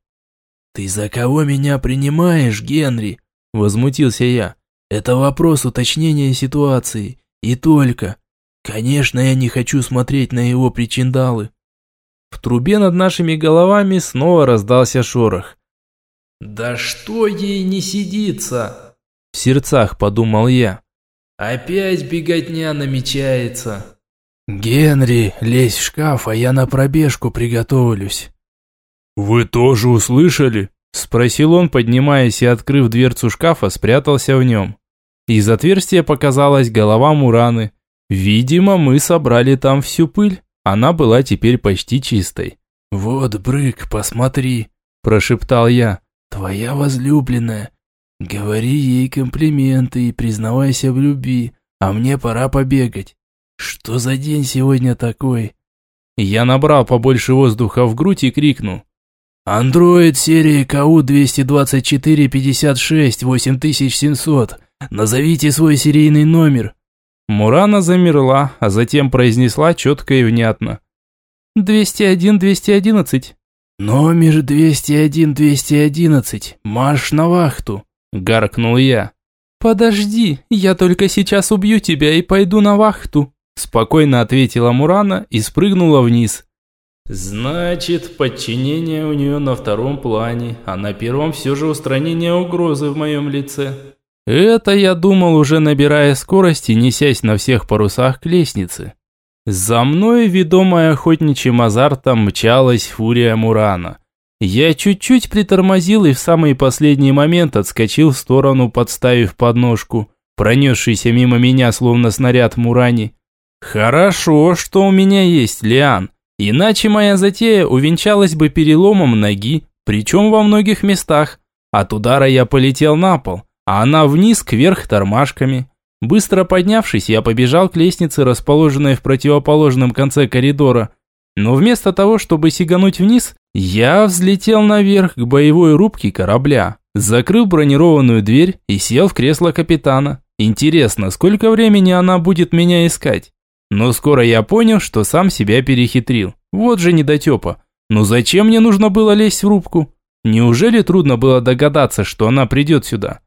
«Ты за кого меня принимаешь, Генри?» – возмутился я. «Это вопрос уточнения ситуации. И только. Конечно, я не хочу смотреть на его причиндалы». В трубе над нашими головами снова раздался шорох. «Да что ей не сидится?» В сердцах подумал я. «Опять беготня намечается». «Генри, лезь в шкаф, а я на пробежку приготовлюсь». «Вы тоже услышали?» – спросил он, поднимаясь и, открыв дверцу шкафа, спрятался в нем. Из отверстия показалась голова Мураны. Видимо, мы собрали там всю пыль. Она была теперь почти чистой. «Вот, Брык, посмотри», – прошептал я. «Твоя возлюбленная. Говори ей комплименты и признавайся в любви, а мне пора побегать». Что за день сегодня такой? Я набрал побольше воздуха в грудь и крикнул. «Андроид серии КУ-224-56 8700. Назовите свой серийный номер». Мурана замерла, а затем произнесла четко и внятно. «201-211». «Номер 201-211. Марш на вахту», – гаркнул я. «Подожди, я только сейчас убью тебя и пойду на вахту», – спокойно ответила Мурана и спрыгнула вниз. «Значит, подчинение у нее на втором плане, а на первом все же устранение угрозы в моем лице». Это я думал, уже набирая скорость и несясь на всех парусах к лестнице. За мной, ведомая охотничьим азартом, мчалась фурия Мурана. Я чуть-чуть притормозил и в самый последний момент отскочил в сторону, подставив подножку, пронесшийся мимо меня, словно снаряд Мурани. Хорошо, что у меня есть Лиан, иначе моя затея увенчалась бы переломом ноги, причем во многих местах. От удара я полетел на пол, а она вниз кверх тормашками. Быстро поднявшись, я побежал к лестнице, расположенной в противоположном конце коридора. Но вместо того, чтобы сигануть вниз, я взлетел наверх к боевой рубке корабля, закрыл бронированную дверь и сел в кресло капитана. Интересно, сколько времени она будет меня искать? Но скоро я понял, что сам себя перехитрил. Вот же недотепа. Но зачем мне нужно было лезть в рубку? Неужели трудно было догадаться, что она придет сюда?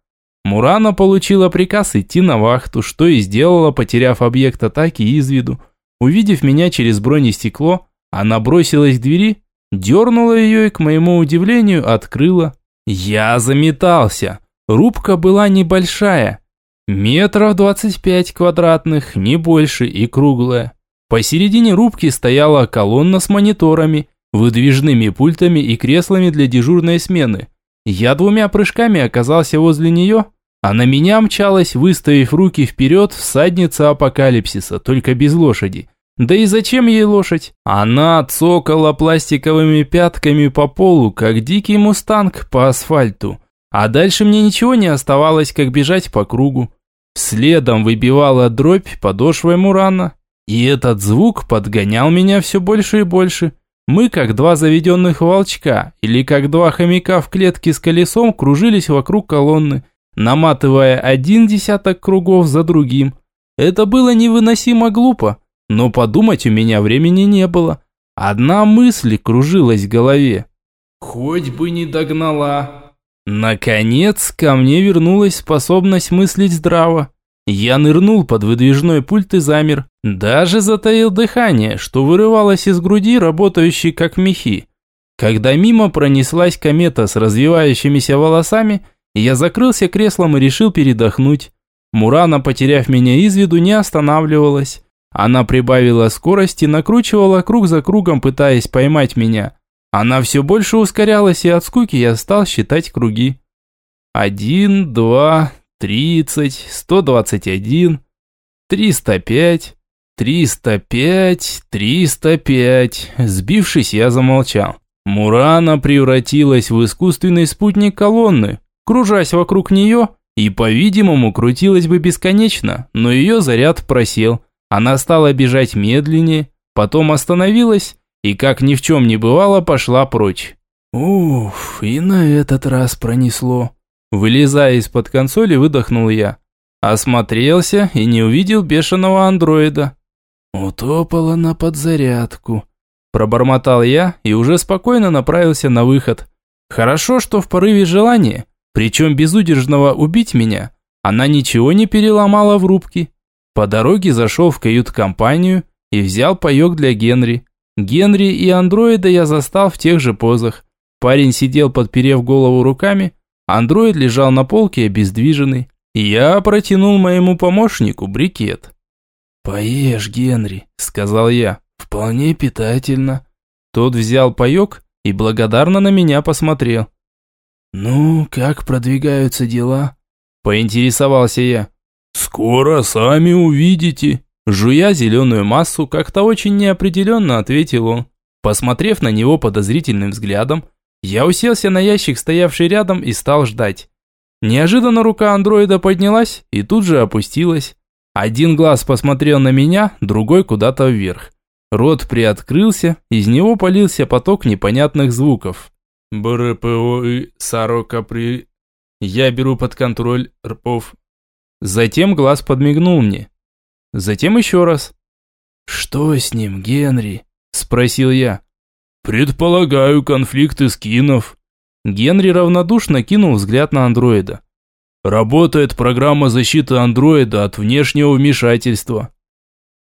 Мурана получила приказ идти на вахту, что и сделала, потеряв объект атаки из виду. Увидев меня через бронестекло, она бросилась к двери, дернула ее и, к моему удивлению, открыла. Я заметался. Рубка была небольшая, метров двадцать пять квадратных, не больше и круглая. Посередине рубки стояла колонна с мониторами, выдвижными пультами и креслами для дежурной смены. Я двумя прыжками оказался возле нее, а на меня мчалась, выставив руки вперед, всадница апокалипсиса, только без лошади. Да и зачем ей лошадь? Она цокала пластиковыми пятками по полу, как дикий мустанг по асфальту. А дальше мне ничего не оставалось, как бежать по кругу. Следом выбивала дробь подошвой Мурана. И этот звук подгонял меня все больше и больше. Мы, как два заведенных волчка, или как два хомяка в клетке с колесом, кружились вокруг колонны, наматывая один десяток кругов за другим. Это было невыносимо глупо, но подумать у меня времени не было. Одна мысль кружилась в голове. Хоть бы не догнала. Наконец, ко мне вернулась способность мыслить здраво. Я нырнул под выдвижной пульт и замер. Даже затаил дыхание, что вырывалось из груди, работающей как мехи. Когда мимо пронеслась комета с развивающимися волосами, я закрылся креслом и решил передохнуть. Мурана, потеряв меня из виду, не останавливалась. Она прибавила скорость и накручивала круг за кругом, пытаясь поймать меня. Она все больше ускорялась, и от скуки я стал считать круги. Один, два, тридцать, сто двадцать один, триста пять, триста пять, триста пять. Сбившись, я замолчал. Мурана превратилась в искусственный спутник колонны, кружась вокруг нее, и, по-видимому, крутилась бы бесконечно, но ее заряд просел. Она стала бежать медленнее, потом остановилась и, как ни в чем не бывало, пошла прочь. Уф, и на этот раз пронесло. Вылезая из-под консоли, выдохнул я. Осмотрелся и не увидел бешеного андроида. «Утопала на подзарядку», – пробормотал я и уже спокойно направился на выход. Хорошо, что в порыве желания, причем безудержного убить меня, она ничего не переломала в рубке. По дороге зашел в кают-компанию и взял паёк для Генри. Генри и андроида я застал в тех же позах. Парень сидел, подперев голову руками, Андроид лежал на полке обездвиженный. Я протянул моему помощнику брикет. «Поешь, Генри», – сказал я, – «вполне питательно». Тот взял паёк и благодарно на меня посмотрел. «Ну, как продвигаются дела?» – поинтересовался я. «Скоро сами увидите», – жуя зеленую массу, как-то очень неопределенно ответил он. Посмотрев на него подозрительным взглядом, я уселся на ящик, стоявший рядом, и стал ждать. Неожиданно рука андроида поднялась и тут же опустилась. Один глаз посмотрел на меня, другой куда-то вверх. Рот приоткрылся, из него полился поток непонятных звуков. БРПО и Сорока при... Я беру под контроль рпов. Затем глаз подмигнул мне. Затем еще раз. «Что с ним, Генри?» – спросил я. «Предполагаю, конфликты скинов». Генри равнодушно кинул взгляд на андроида. «Работает программа защиты андроида от внешнего вмешательства».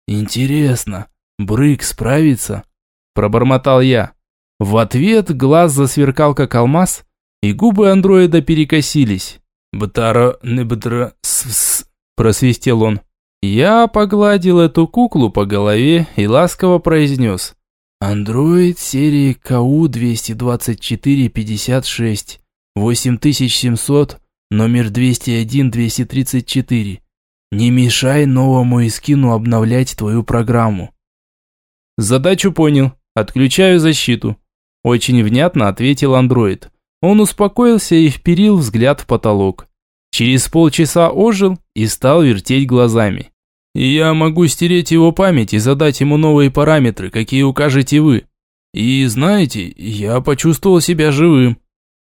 «Интересно, Брык справится?» – пробормотал я. В ответ глаз засверкал как алмаз, и губы андроида перекосились. «Бтара не бтра с просвистел он. Я погладил эту куклу по голове и ласково произнес. «Андроид серии КУ-224-56, 8700, номер 201-234. Не мешай новому Искину обновлять твою программу». «Задачу понял. Отключаю защиту», – очень внятно ответил андроид. Он успокоился и вперил взгляд в потолок. Через полчаса ожил и стал вертеть глазами. «Я могу стереть его память и задать ему новые параметры, какие укажете вы. И знаете, я почувствовал себя живым».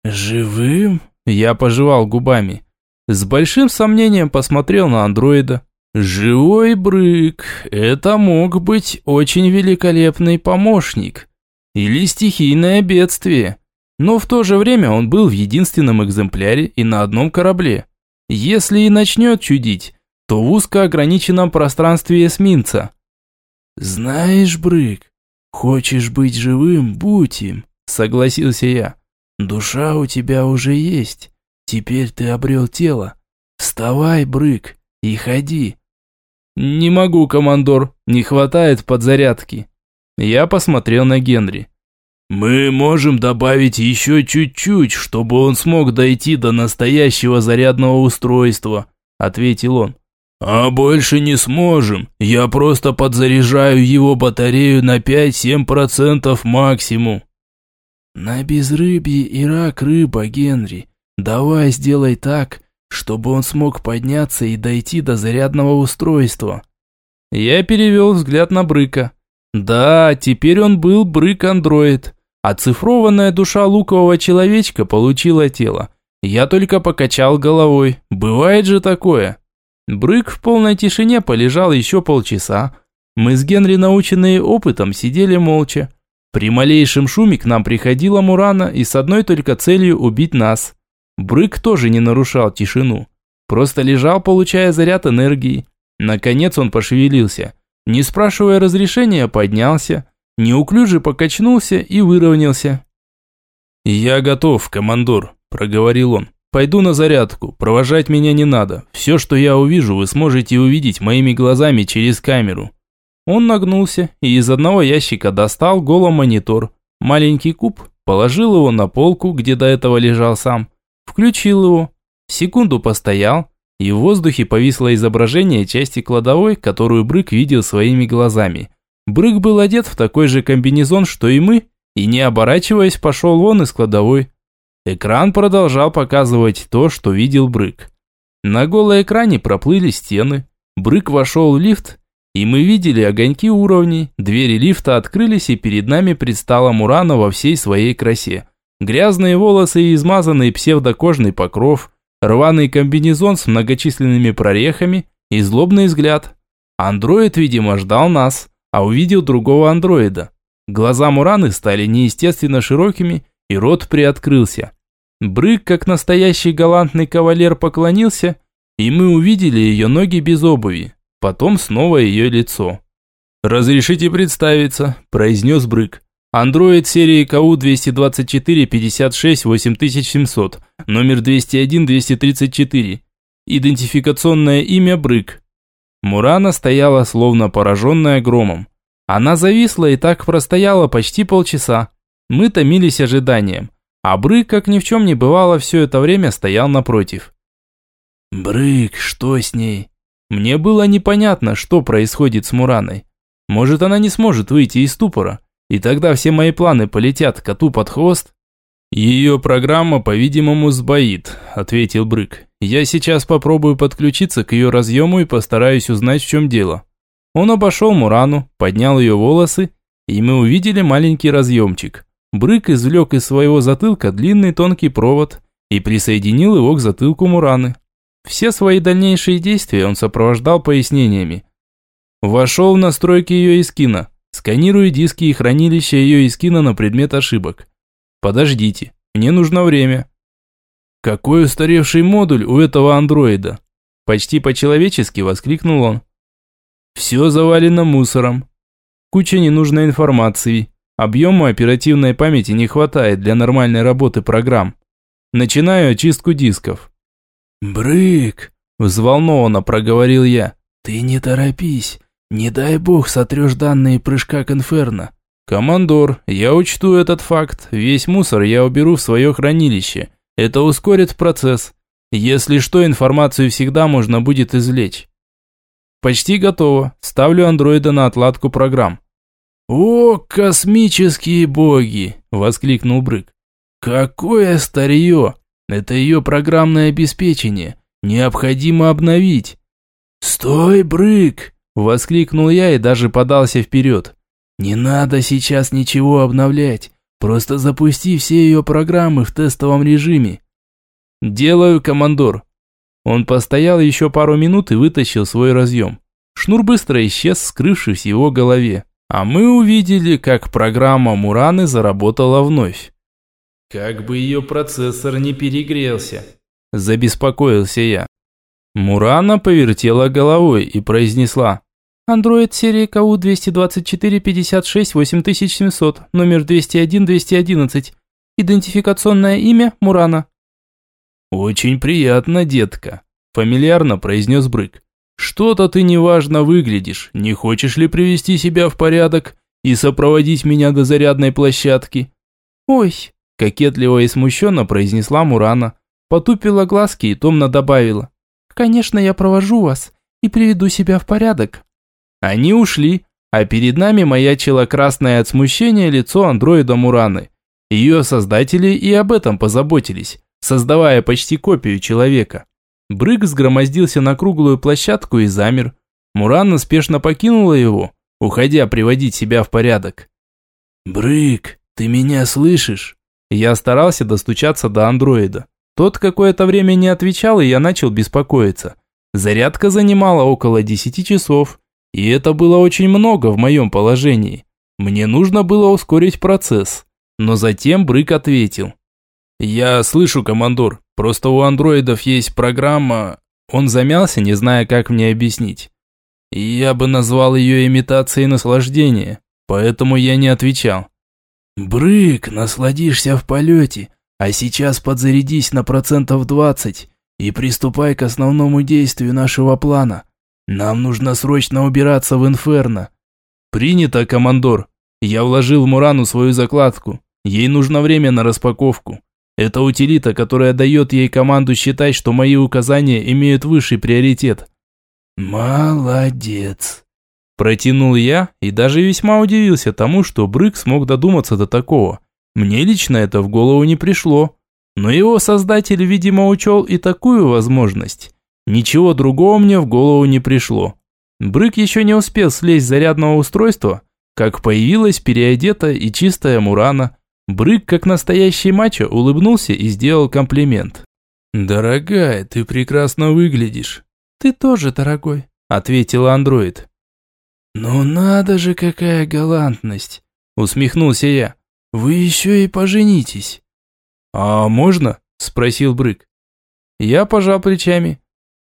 «Живым?» Я пожевал губами. С большим сомнением посмотрел на андроида. «Живой брык, это мог быть очень великолепный помощник. Или стихийное бедствие. Но в то же время он был в единственном экземпляре и на одном корабле. Если и начнет чудить, то в узкоограниченном пространстве эсминца. «Знаешь, Брык, хочешь быть живым, будь им», – согласился я. «Душа у тебя уже есть, теперь ты обрел тело. Вставай, Брык, и ходи». «Не могу, командор, не хватает подзарядки». Я посмотрел на Генри. «Мы можем добавить еще чуть-чуть, чтобы он смог дойти до настоящего зарядного устройства», – ответил он. «А больше не сможем. Я просто подзаряжаю его батарею на 5-7% максимум». «На безрыбье и рак рыба, Генри. Давай сделай так, чтобы он смог подняться и дойти до зарядного устройства». Я перевел взгляд на Брыка. Да, теперь он был Брык-андроид. Оцифрованная душа лукового человечка получила тело. Я только покачал головой. Бывает же такое. Брык в полной тишине полежал еще полчаса. Мы с Генри, наученные опытом, сидели молча. При малейшем шуме к нам приходила Мурана и с одной только целью убить нас. Брык тоже не нарушал тишину. Просто лежал, получая заряд энергии. Наконец он пошевелился. Не спрашивая разрешения, поднялся неуклюже покачнулся и выровнялся. «Я готов, командор», – проговорил он. «Пойду на зарядку, провожать меня не надо. Все, что я увижу, вы сможете увидеть моими глазами через камеру». Он нагнулся и из одного ящика достал голомонитор. Маленький куб, положил его на полку, где до этого лежал сам, включил его, секунду постоял, и в воздухе повисло изображение части кладовой, которую Брык видел своими глазами – Брык был одет в такой же комбинезон, что и мы, и не оборачиваясь, пошел вон из кладовой. Экран продолжал показывать то, что видел Брык. На голой экране проплыли стены. Брык вошел в лифт, и мы видели огоньки уровней. Двери лифта открылись, и перед нами предстала Мурана во всей своей красе. Грязные волосы и измазанный псевдокожный покров, рваный комбинезон с многочисленными прорехами и злобный взгляд. Андроид, видимо, ждал нас а увидел другого андроида. Глаза Мураны стали неестественно широкими, и рот приоткрылся. Брык, как настоящий галантный кавалер, поклонился, и мы увидели ее ноги без обуви, потом снова ее лицо. «Разрешите представиться», – произнес Брык. «Андроид серии КУ-224-56-8700, номер 201-234. Идентификационное имя Брык. Мурана стояла словно пораженная громом. Она зависла и так простояла почти полчаса. Мы томились ожиданием. А Брык, как ни в чем не бывало, все это время стоял напротив. «Брык, что с ней?» Мне было непонятно, что происходит с Мураной. Может, она не сможет выйти из ступора, и тогда все мои планы полетят коту под хвост? «Ее программа, по-видимому, сбоит», – ответил Брык. «Я сейчас попробую подключиться к ее разъему и постараюсь узнать, в чем дело». Он обошел Мурану, поднял ее волосы, и мы увидели маленький разъемчик. Брык извлек из своего затылка длинный тонкий провод и присоединил его к затылку Мураны. Все свои дальнейшие действия он сопровождал пояснениями. Вошел в настройки ее искина. Сканирую диски и хранилища ее искина на предмет ошибок. Подождите, мне нужно время. Какой устаревший модуль у этого андроида? Почти по-человечески воскликнул он. Все завалено мусором. Куча ненужной информации. Объема оперативной памяти не хватает для нормальной работы программ. Начинаю очистку дисков. «Брык!» – взволнованно проговорил я. «Ты не торопись. Не дай бог сотрешь данные прыжка к инферно». «Командор, я учту этот факт. Весь мусор я уберу в свое хранилище. Это ускорит процесс. Если что, информацию всегда можно будет извлечь». «Почти готово. Ставлю андроида на отладку программ». «О, космические боги!» – воскликнул Брык. «Какое старье! Это ее программное обеспечение. Необходимо обновить». «Стой, Брык!» – воскликнул я и даже подался вперед. «Не надо сейчас ничего обновлять. Просто запусти все ее программы в тестовом режиме». «Делаю, командор». Он постоял еще пару минут и вытащил свой разъем. Шнур быстро исчез, скрывшись в его голове. А мы увидели, как программа Мураны заработала вновь. Как бы ее процессор не перегрелся, забеспокоился я. Мурана повертела головой и произнесла. Андроид серии КУ-224-56-8700, номер 201-211. Идентификационное имя Мурана. «Очень приятно, детка», – фамильярно произнес Брык. «Что-то ты неважно выглядишь. Не хочешь ли привести себя в порядок и сопроводить меня до зарядной площадки?» «Ой, Кокетливо и смущенно произнесла Мурана. Потупила глазки и томно добавила. «Конечно, я провожу вас и приведу себя в порядок». Они ушли, а перед нами маячило красное от смущения лицо андроида Мураны. Ее создатели и об этом позаботились, создавая почти копию человека. Брык сгромоздился на круглую площадку и замер. Мурана спешно покинула его, уходя приводить себя в порядок. «Брык, ты меня слышишь?» Я старался достучаться до андроида. Тот какое-то время не отвечал, и я начал беспокоиться. Зарядка занимала около 10 часов, и это было очень много в моем положении. Мне нужно было ускорить процесс. Но затем Брык ответил. «Я слышу, командор, просто у андроидов есть программа...» Он замялся, не зная, как мне объяснить. Я бы назвал ее имитацией наслаждения, поэтому я не отвечал. «Брык, насладишься в полете, а сейчас подзарядись на процентов двадцать и приступай к основному действию нашего плана. Нам нужно срочно убираться в Инферно». «Принято, командор. Я вложил в Мурану свою закладку. Ей нужно время на распаковку. Это утилита, которая дает ей команду считать, что мои указания имеют высший приоритет». «Молодец», Протянул я и даже весьма удивился тому, что Брык смог додуматься до такого. Мне лично это в голову не пришло. Но его создатель, видимо, учел и такую возможность. Ничего другого мне в голову не пришло. Брык еще не успел слезть с зарядного устройства, как появилась переодетая и чистая Мурана. Брык, как настоящий мачо, улыбнулся и сделал комплимент. «Дорогая, ты прекрасно выглядишь». «Ты тоже, дорогой», – ответила андроид. «Ну надо же, какая галантность!» – усмехнулся я. «Вы еще и поженитесь!» «А можно?» – спросил Брык. Я пожал плечами.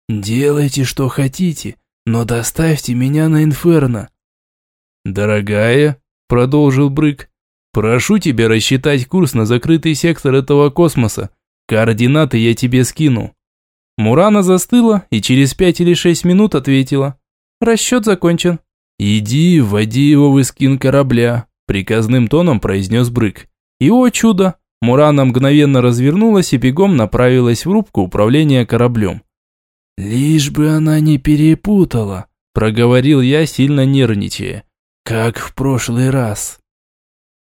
«Делайте, что хотите, но доставьте меня на Инферно». «Дорогая», – продолжил Брык, – «прошу тебя рассчитать курс на закрытый сектор этого космоса. Координаты я тебе скину». Мурана застыла и через пять или шесть минут ответила. «Расчет закончен». «Иди, вводи его в эскин корабля», – приказным тоном произнес Брык. И, о чудо, Мурана мгновенно развернулась и бегом направилась в рубку управления кораблем. «Лишь бы она не перепутала», – проговорил я, сильно нервничая. «Как в прошлый раз».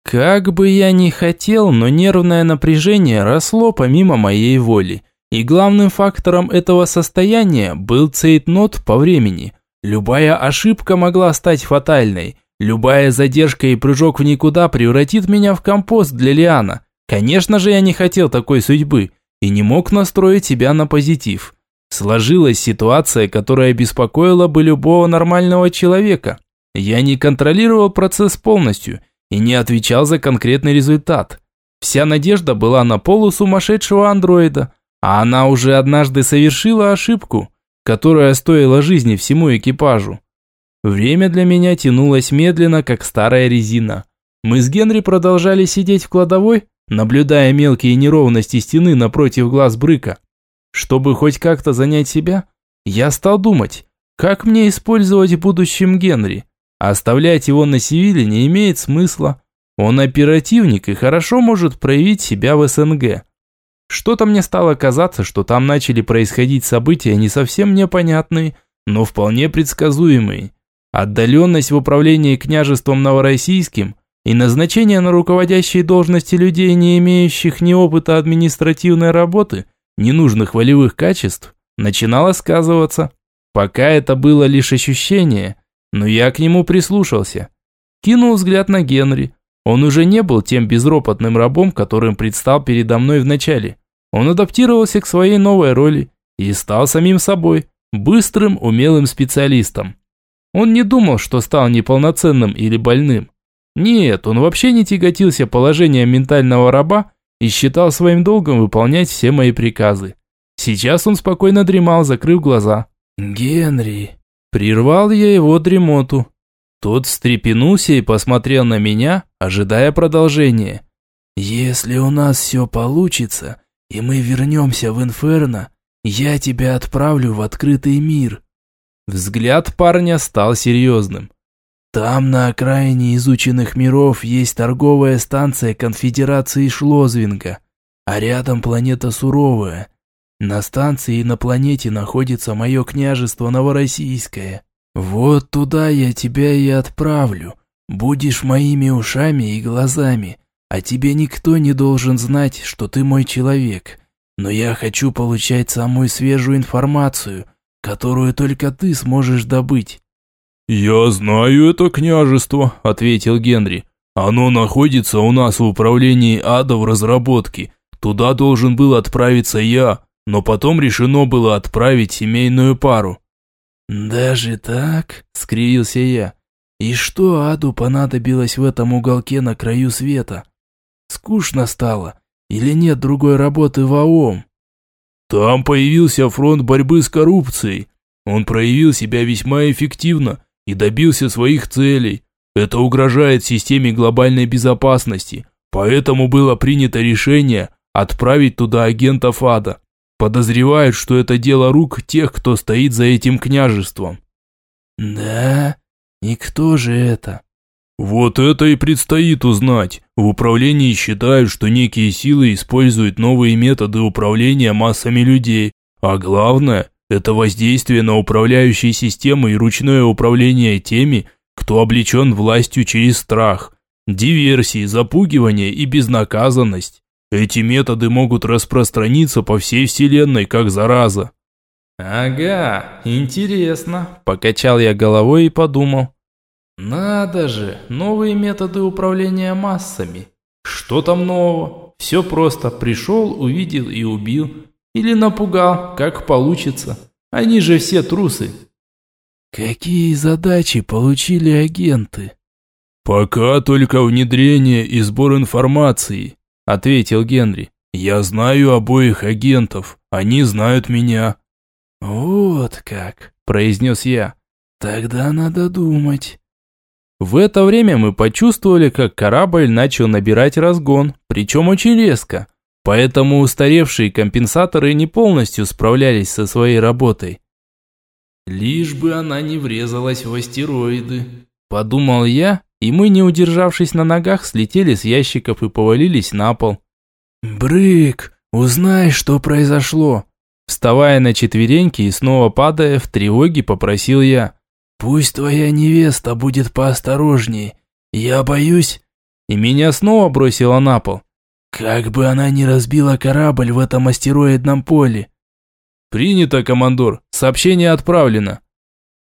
Как бы я ни хотел, но нервное напряжение росло помимо моей воли. И главным фактором этого состояния был цейтнот по времени – Любая ошибка могла стать фатальной. Любая задержка и прыжок в никуда превратит меня в компост для Лиана. Конечно же, я не хотел такой судьбы и не мог настроить себя на позитив. Сложилась ситуация, которая беспокоила бы любого нормального человека. Я не контролировал процесс полностью и не отвечал за конкретный результат. Вся надежда была на полусумасшедшего андроида, а она уже однажды совершила ошибку, которая стоила жизни всему экипажу. Время для меня тянулось медленно, как старая резина. Мы с Генри продолжали сидеть в кладовой, наблюдая мелкие неровности стены напротив глаз Брыка. Чтобы хоть как-то занять себя, я стал думать, как мне использовать в будущем Генри. Оставлять его на Севиле не имеет смысла. Он оперативник и хорошо может проявить себя в СНГ. Что-то мне стало казаться, что там начали происходить события не совсем непонятные, но вполне предсказуемые. Отдаленность в управлении княжеством Новороссийским и назначение на руководящие должности людей, не имеющих ни опыта административной работы, ни нужных волевых качеств, начинало сказываться. Пока это было лишь ощущение, но я к нему прислушался. Кинул взгляд на Генри. Он уже не был тем безропотным рабом, которым предстал передо мной вначале. Он адаптировался к своей новой роли и стал самим собой, быстрым, умелым специалистом. Он не думал, что стал неполноценным или больным. Нет, он вообще не тяготился положением ментального раба и считал своим долгом выполнять все мои приказы. Сейчас он спокойно дремал, закрыв глаза. «Генри!» Прервал я его дремоту. Тот встрепенулся и посмотрел на меня, ожидая продолжения. «Если у нас все получится, и мы вернемся в Инферно, я тебя отправлю в открытый мир». Взгляд парня стал серьезным. «Там, на окраине изученных миров, есть торговая станция конфедерации Шлозвинга, а рядом планета Суровая. На станции и на планете находится мое княжество Новороссийское. Вот туда я тебя и отправлю. Будешь моими ушами и глазами, а тебе никто не должен знать, что ты мой человек. Но я хочу получать самую свежую информацию, которую только ты сможешь добыть». «Я знаю это княжество», — ответил Генри. «Оно находится у нас в управлении ада в разработке. Туда должен был отправиться я, но потом решено было отправить семейную пару». «Даже так?» — скривился я. «И что аду понадобилось в этом уголке на краю света?» Скучно стало? Или нет другой работы в АОМ? Там появился фронт борьбы с коррупцией. Он проявил себя весьма эффективно и добился своих целей. Это угрожает системе глобальной безопасности. Поэтому было принято решение отправить туда агентов ада. Подозревают, что это дело рук тех, кто стоит за этим княжеством. Да? И кто же это? Вот это и предстоит узнать. В управлении считают, что некие силы используют новые методы управления массами людей. А главное, это воздействие на управляющие системы и ручное управление теми, кто облечен властью через страх, диверсии, запугивание и безнаказанность. Эти методы могут распространиться по всей вселенной, как зараза. «Ага, интересно», – покачал я головой и подумал. Надо же, новые методы управления массами. Что там нового? Все просто, пришел, увидел и убил. Или напугал, как получится. Они же все трусы. Какие задачи получили агенты? Пока только внедрение и сбор информации, ответил Генри. Я знаю обоих агентов, они знают меня. Вот как, произнес я. Тогда надо думать. В это время мы почувствовали, как корабль начал набирать разгон, причем очень резко. Поэтому устаревшие компенсаторы не полностью справлялись со своей работой. «Лишь бы она не врезалась в астероиды», – подумал я, и мы, не удержавшись на ногах, слетели с ящиков и повалились на пол. «Брык, узнай, что произошло!» Вставая на четвереньки и снова падая, в тревоге попросил я. «Пусть твоя невеста будет поосторожней. Я боюсь...» И меня снова бросила на пол. «Как бы она ни разбила корабль в этом астероидном поле». «Принято, командор. Сообщение отправлено».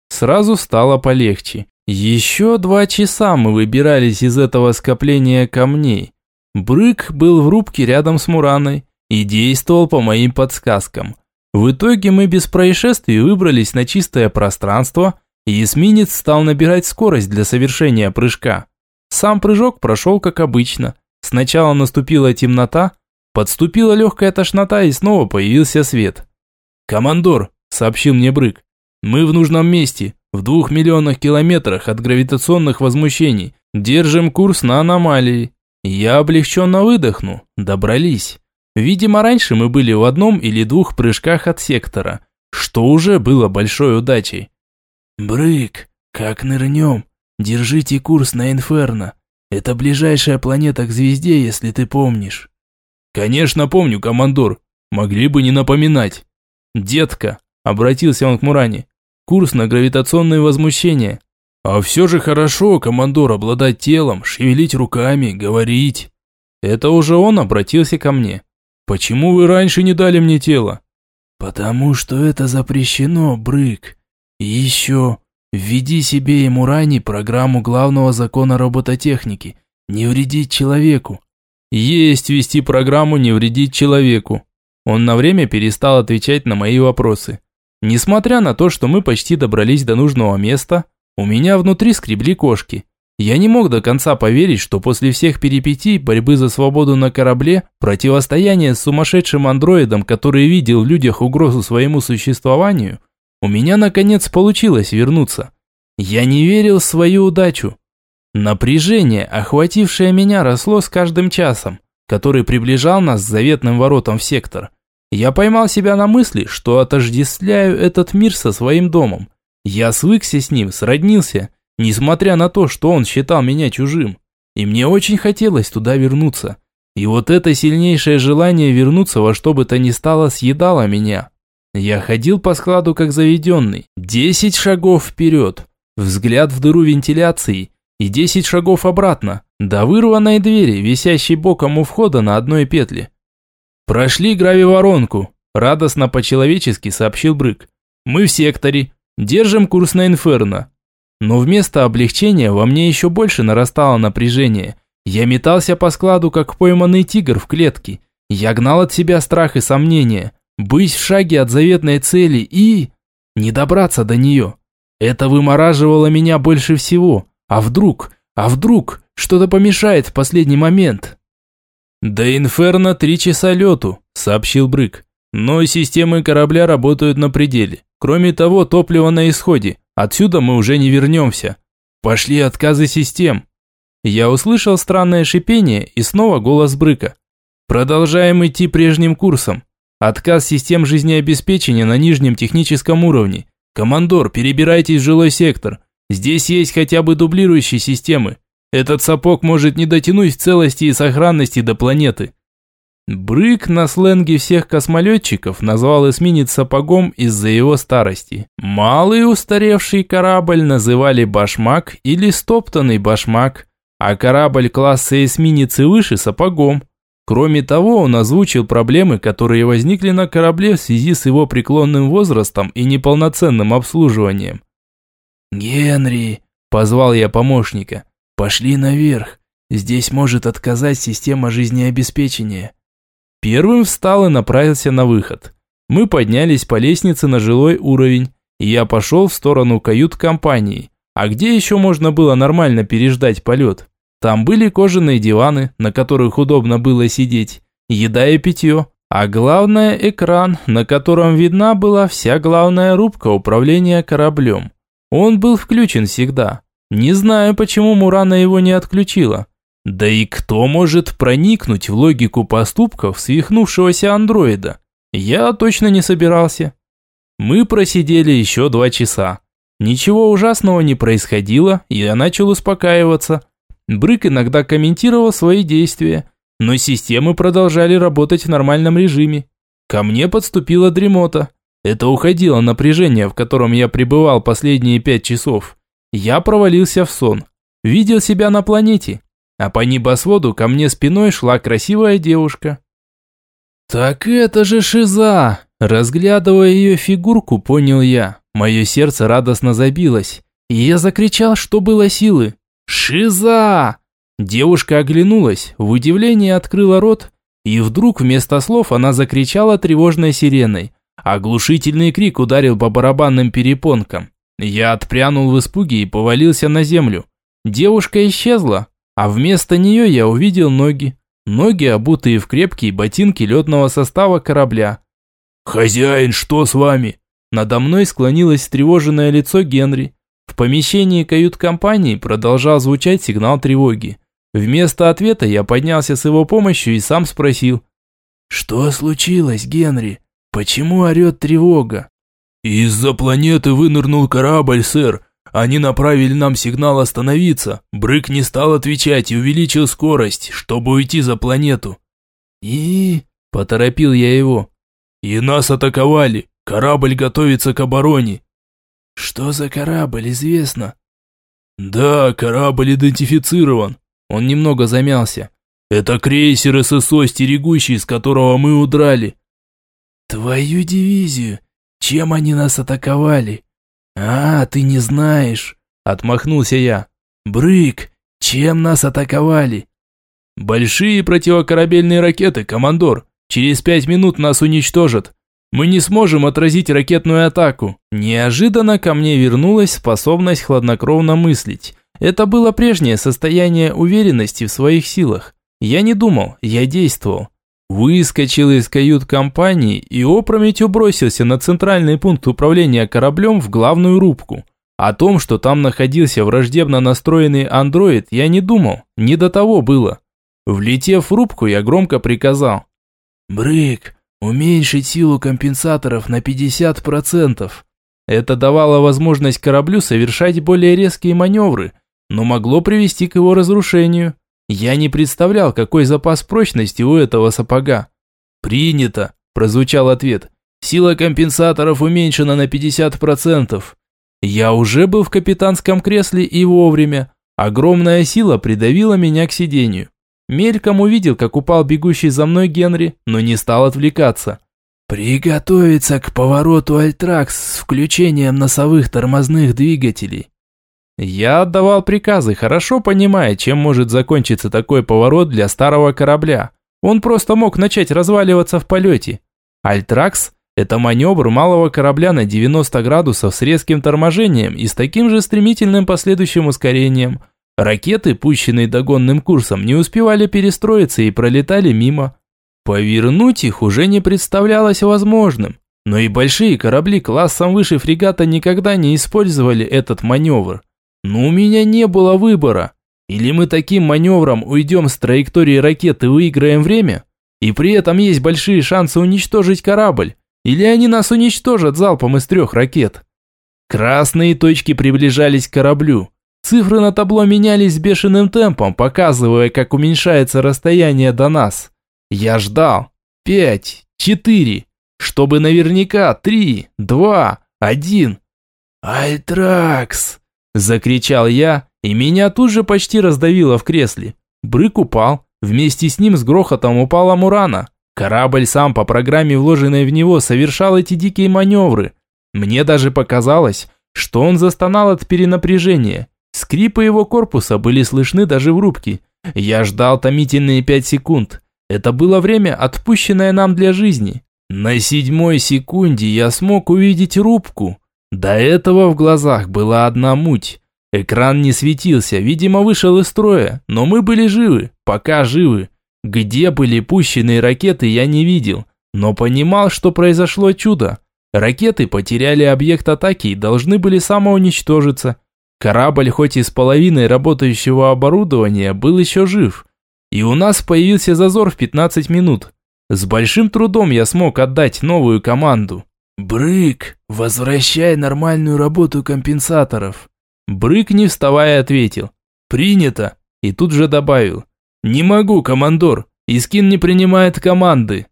Сразу стало полегче. Еще два часа мы выбирались из этого скопления камней. Брык был в рубке рядом с Мураной и действовал по моим подсказкам. В итоге мы без происшествий выбрались на чистое пространство, и эсминец стал набирать скорость для совершения прыжка. Сам прыжок прошел как обычно. Сначала наступила темнота, подступила легкая тошнота и снова появился свет. «Командор», – сообщил мне Брык, – «мы в нужном месте, в двух миллионах километрах от гравитационных возмущений. Держим курс на аномалии». Я облегченно выдохну. Добрались. Видимо, раньше мы были в одном или двух прыжках от сектора, что уже было большой удачей. «Брык, как нырнем? Держите курс на Инферно. Это ближайшая планета к звезде, если ты помнишь». «Конечно помню, командор. Могли бы не напоминать». «Детка», – обратился он к Муране, – «курс на гравитационные возмущения». «А все же хорошо, командор, обладать телом, шевелить руками, говорить». Это уже он обратился ко мне. «Почему вы раньше не дали мне тело?» «Потому что это запрещено, Брык. И еще, введи себе и Мурани программу главного закона робототехники. Не вредить человеку». «Есть вести программу «Не вредить человеку». Он на время перестал отвечать на мои вопросы. Несмотря на то, что мы почти добрались до нужного места, у меня внутри скребли кошки. Я не мог до конца поверить, что после всех перипетий, борьбы за свободу на корабле, противостояния с сумасшедшим андроидом, который видел в людях угрозу своему существованию, у меня наконец получилось вернуться. Я не верил в свою удачу. Напряжение, охватившее меня, росло с каждым часом, который приближал нас к заветным воротам в сектор. Я поймал себя на мысли, что отождествляю этот мир со своим домом. Я свыкся с ним, сроднился – Несмотря на то, что он считал меня чужим. И мне очень хотелось туда вернуться. И вот это сильнейшее желание вернуться во что бы то ни стало съедало меня. Я ходил по складу как заведенный. Десять шагов вперед. Взгляд в дыру вентиляции. И десять шагов обратно. До вырванной двери, висящей боком у входа на одной петле. «Прошли гравиворонку», – радостно по-человечески сообщил Брык. «Мы в секторе. Держим курс на Инферно. Но вместо облегчения во мне еще больше нарастало напряжение. Я метался по складу, как пойманный тигр в клетке. Я гнал от себя страх и сомнения. Быть в шаге от заветной цели и... Не добраться до нее. Это вымораживало меня больше всего. А вдруг, а вдруг что-то помешает в последний момент? «До Инферно три часа лету», – сообщил Брык. «Но системы корабля работают на пределе. Кроме того, топливо на исходе. Отсюда мы уже не вернемся. Пошли отказы систем. Я услышал странное шипение и снова голос Брыка. Продолжаем идти прежним курсом. Отказ систем жизнеобеспечения на нижнем техническом уровне. Командор, перебирайтесь в жилой сектор. Здесь есть хотя бы дублирующие системы. Этот сапог может не дотянуть в целости и сохранности до планеты. Брык на сленге всех космолетчиков назвал эсминец сапогом из-за его старости. Малый устаревший корабль называли башмак или стоптанный башмак, а корабль класса эсминец и выше сапогом. Кроме того, он озвучил проблемы, которые возникли на корабле в связи с его преклонным возрастом и неполноценным обслуживанием. «Генри», – позвал я помощника, – «пошли наверх. Здесь может отказать система жизнеобеспечения». Первым встал и направился на выход. Мы поднялись по лестнице на жилой уровень, и я пошел в сторону кают-компании. А где еще можно было нормально переждать полет? Там были кожаные диваны, на которых удобно было сидеть, еда и питье, а главное экран, на котором видна была вся главная рубка управления кораблем. Он был включен всегда. Не знаю, почему Мурана его не отключила. Да и кто может проникнуть в логику поступков свихнувшегося андроида? Я точно не собирался. Мы просидели еще два часа. Ничего ужасного не происходило, и я начал успокаиваться. Брык иногда комментировал свои действия, но системы продолжали работать в нормальном режиме. Ко мне подступила дремота. Это уходило напряжение, в котором я пребывал последние пять часов. Я провалился в сон. Видел себя на планете, а по небосводу ко мне спиной шла красивая девушка. «Так это же Шиза!» Разглядывая ее фигурку, понял я. Мое сердце радостно забилось. И я закричал, что было силы. «Шиза!» Девушка оглянулась, в удивлении открыла рот, и вдруг вместо слов она закричала тревожной сиреной. Оглушительный крик ударил по барабанным перепонкам. Я отпрянул в испуге и повалился на землю. Девушка исчезла, а вместо нее я увидел ноги. Ноги, обутые в крепкие ботинки летного состава корабля. «Хозяин, что с вами?» Надо мной склонилось встревоженное лицо Генри. В помещении кают-компании продолжал звучать сигнал тревоги. Вместо ответа я поднялся с его помощью и сам спросил. «Что случилось, Генри? Почему орет тревога?» «Из-за планеты вынырнул корабль, сэр. Они направили нам сигнал остановиться. Брык не стал отвечать и увеличил скорость, чтобы уйти за планету». «И...» – поторопил я его. «И нас атаковали. Корабль готовится к обороне». «Что за корабль, известно?» «Да, корабль идентифицирован». Он немного замялся. «Это крейсер ССО, стерегущий, с которого мы удрали». «Твою дивизию! Чем они нас атаковали?» «А, ты не знаешь!» – отмахнулся я. «Брык, чем нас атаковали?» «Большие противокорабельные ракеты, командор. Через пять минут нас уничтожат. Мы не сможем отразить ракетную атаку». Неожиданно ко мне вернулась способность хладнокровно мыслить. Это было прежнее состояние уверенности в своих силах. Я не думал, я действовал. Выскочил из кают-компании и опрометью бросился на центральный пункт управления кораблем в главную рубку. О том, что там находился враждебно настроенный андроид, я не думал, не до того было. Влетев в рубку, я громко приказал. «Брык, уменьшить силу компенсаторов на 50%. Это давало возможность кораблю совершать более резкие маневры, но могло привести к его разрушению. Я не представлял, какой запас прочности у этого сапога. «Принято», – прозвучал ответ. «Сила компенсаторов уменьшена на 50%. Я уже был в капитанском кресле и вовремя. Огромная сила придавила меня к сиденью. Мельком увидел, как упал бегущий за мной Генри, но не стал отвлекаться. «Приготовиться к повороту Альтракс с включением носовых тормозных двигателей». Я отдавал приказы, хорошо понимая, чем может закончиться такой поворот для старого корабля. Он просто мог начать разваливаться в полете. Альтракс – это маневр малого корабля на 90 градусов с резким торможением и с таким же стремительным последующим ускорением – Ракеты, пущенные догонным курсом, не успевали перестроиться и пролетали мимо. Повернуть их уже не представлялось возможным. Но и большие корабли классом выше фрегата никогда не использовали этот маневр. Но у меня не было выбора. Или мы таким маневром уйдем с траектории ракеты и выиграем время, и при этом есть большие шансы уничтожить корабль, или они нас уничтожат залпом из трех ракет. Красные точки приближались к кораблю. Цифры на табло менялись бешеным темпом, показывая, как уменьшается расстояние до нас. Я ждал. Пять, четыре, чтобы наверняка три, два, один. «Альтракс!» – закричал я, и меня тут же почти раздавило в кресле. Брык упал, вместе с ним с грохотом упала Мурана. Корабль сам по программе, вложенной в него, совершал эти дикие маневры. Мне даже показалось, что он застонал от перенапряжения. Скрипы его корпуса были слышны даже в рубке. Я ждал томительные пять секунд. Это было время, отпущенное нам для жизни. На седьмой секунде я смог увидеть рубку. До этого в глазах была одна муть. Экран не светился, видимо, вышел из строя, но мы были живы, пока живы. Где были пущенные ракеты, я не видел, но понимал, что произошло чудо. Ракеты потеряли объект атаки и должны были самоуничтожиться. Корабль, хоть и с половиной работающего оборудования, был еще жив. И у нас появился зазор в 15 минут. С большим трудом я смог отдать новую команду. «Брык, возвращай нормальную работу компенсаторов». Брык, не вставая, ответил. «Принято». И тут же добавил. «Не могу, командор. Искин не принимает команды».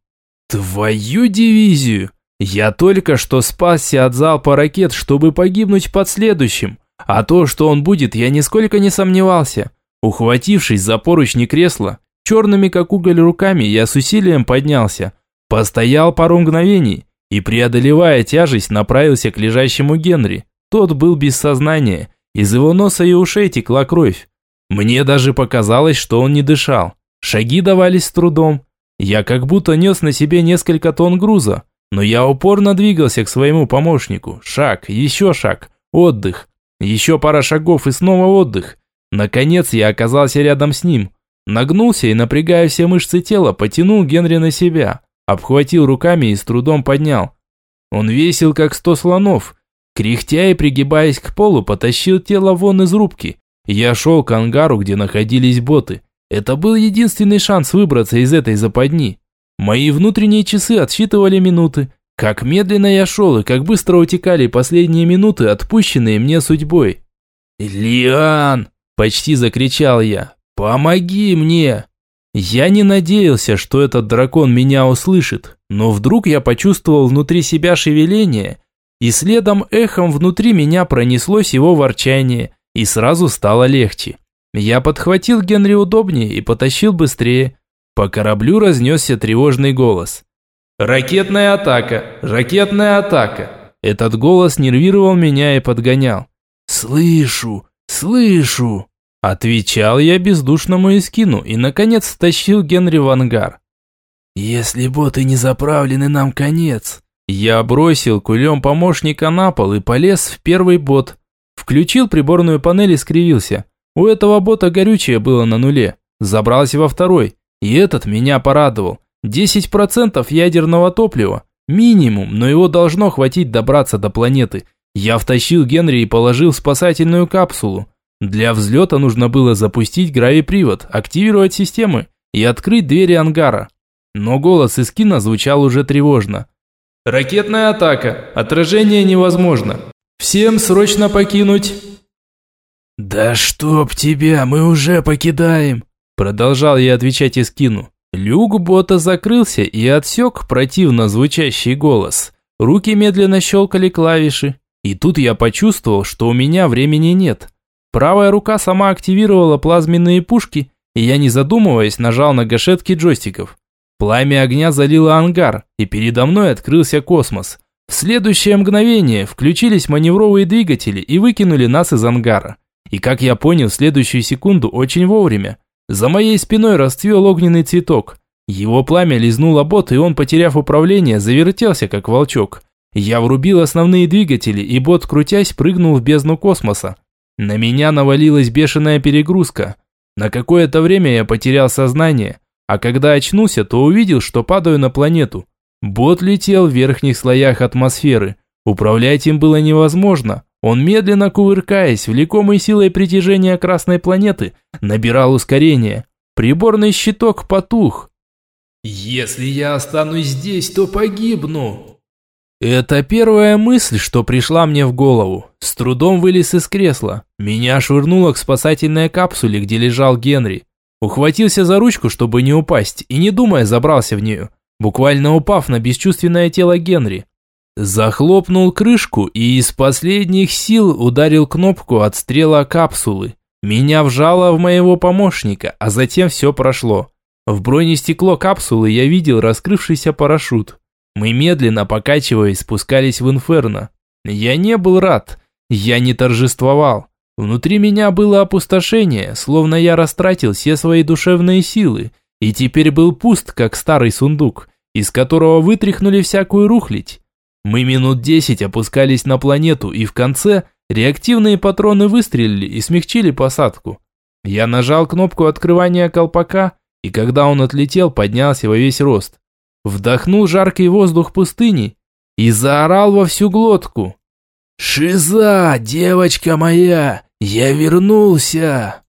«Твою дивизию! Я только что спасся от залпа ракет, чтобы погибнуть под следующим. А то, что он будет, я нисколько не сомневался. Ухватившись за поручни кресла, черными как уголь руками, я с усилием поднялся. Постоял пару мгновений и, преодолевая тяжесть, направился к лежащему Генри. Тот был без сознания, из его носа и ушей текла кровь. Мне даже показалось, что он не дышал. Шаги давались с трудом. Я как будто нес на себе несколько тонн груза, но я упорно двигался к своему помощнику. Шаг, еще шаг, отдых. Еще пара шагов и снова отдых. Наконец я оказался рядом с ним. Нагнулся и, напрягая все мышцы тела, потянул Генри на себя. Обхватил руками и с трудом поднял. Он весил, как сто слонов. Кряхтя и пригибаясь к полу, потащил тело вон из рубки. Я шел к ангару, где находились боты. Это был единственный шанс выбраться из этой западни. Мои внутренние часы отсчитывали минуты. Как медленно я шел и как быстро утекали последние минуты, отпущенные мне судьбой. «Лиан!» – почти закричал я. «Помоги мне!» Я не надеялся, что этот дракон меня услышит, но вдруг я почувствовал внутри себя шевеление, и следом эхом внутри меня пронеслось его ворчание, и сразу стало легче. Я подхватил Генри удобнее и потащил быстрее. По кораблю разнесся тревожный голос. «Ракетная атака! Ракетная атака!» Этот голос нервировал меня и подгонял. «Слышу! Слышу!» Отвечал я бездушному Искину и, наконец, стащил Генри в ангар. «Если боты не заправлены, нам конец!» Я бросил кулем помощника на пол и полез в первый бот. Включил приборную панель и скривился. У этого бота горючее было на нуле. Забрался во второй. И этот меня порадовал. 10% ядерного топлива. Минимум, но его должно хватить добраться до планеты. Я втащил Генри и положил в спасательную капсулу. Для взлета нужно было запустить гравипривод, активировать системы и открыть двери ангара. Но голос из кино звучал уже тревожно. «Ракетная атака. Отражение невозможно. Всем срочно покинуть «Да чтоб тебя, мы уже покидаем!» Продолжал я отвечать Искину. Люк бота закрылся и отсек противно звучащий голос. Руки медленно щелкали клавиши. И тут я почувствовал, что у меня времени нет. Правая рука сама активировала плазменные пушки, и я, не задумываясь, нажал на гашетки джойстиков. Пламя огня залило ангар, и передо мной открылся космос. В следующее мгновение включились маневровые двигатели и выкинули нас из ангара. И как я понял, в следующую секунду очень вовремя. За моей спиной расцвел огненный цветок. Его пламя лизнуло бот, и он, потеряв управление, завертелся, как волчок. Я врубил основные двигатели, и бот, крутясь, прыгнул в бездну космоса. На меня навалилась бешеная перегрузка. На какое-то время я потерял сознание, а когда очнулся, то увидел, что падаю на планету. Бот летел в верхних слоях атмосферы. Управлять им было невозможно. Он медленно кувыркаясь, влекомой силой притяжения красной планеты, набирал ускорение. Приборный щиток потух. «Если я останусь здесь, то погибну!» Это первая мысль, что пришла мне в голову. С трудом вылез из кресла. Меня швырнуло к спасательной капсуле, где лежал Генри. Ухватился за ручку, чтобы не упасть, и не думая забрался в нее, буквально упав на бесчувственное тело Генри. Захлопнул крышку и из последних сил ударил кнопку отстрела капсулы. Меня вжало в моего помощника, а затем все прошло. В бронестекло капсулы я видел раскрывшийся парашют. Мы медленно, покачиваясь, спускались в инферно. Я не был рад, я не торжествовал. Внутри меня было опустошение, словно я растратил все свои душевные силы, и теперь был пуст, как старый сундук, из которого вытряхнули всякую рухлядь. Мы минут десять опускались на планету, и в конце реактивные патроны выстрелили и смягчили посадку. Я нажал кнопку открывания колпака, и когда он отлетел, поднялся во весь рост. Вдохнул жаркий воздух пустыни и заорал во всю глотку. «Шиза, девочка моя, я вернулся!»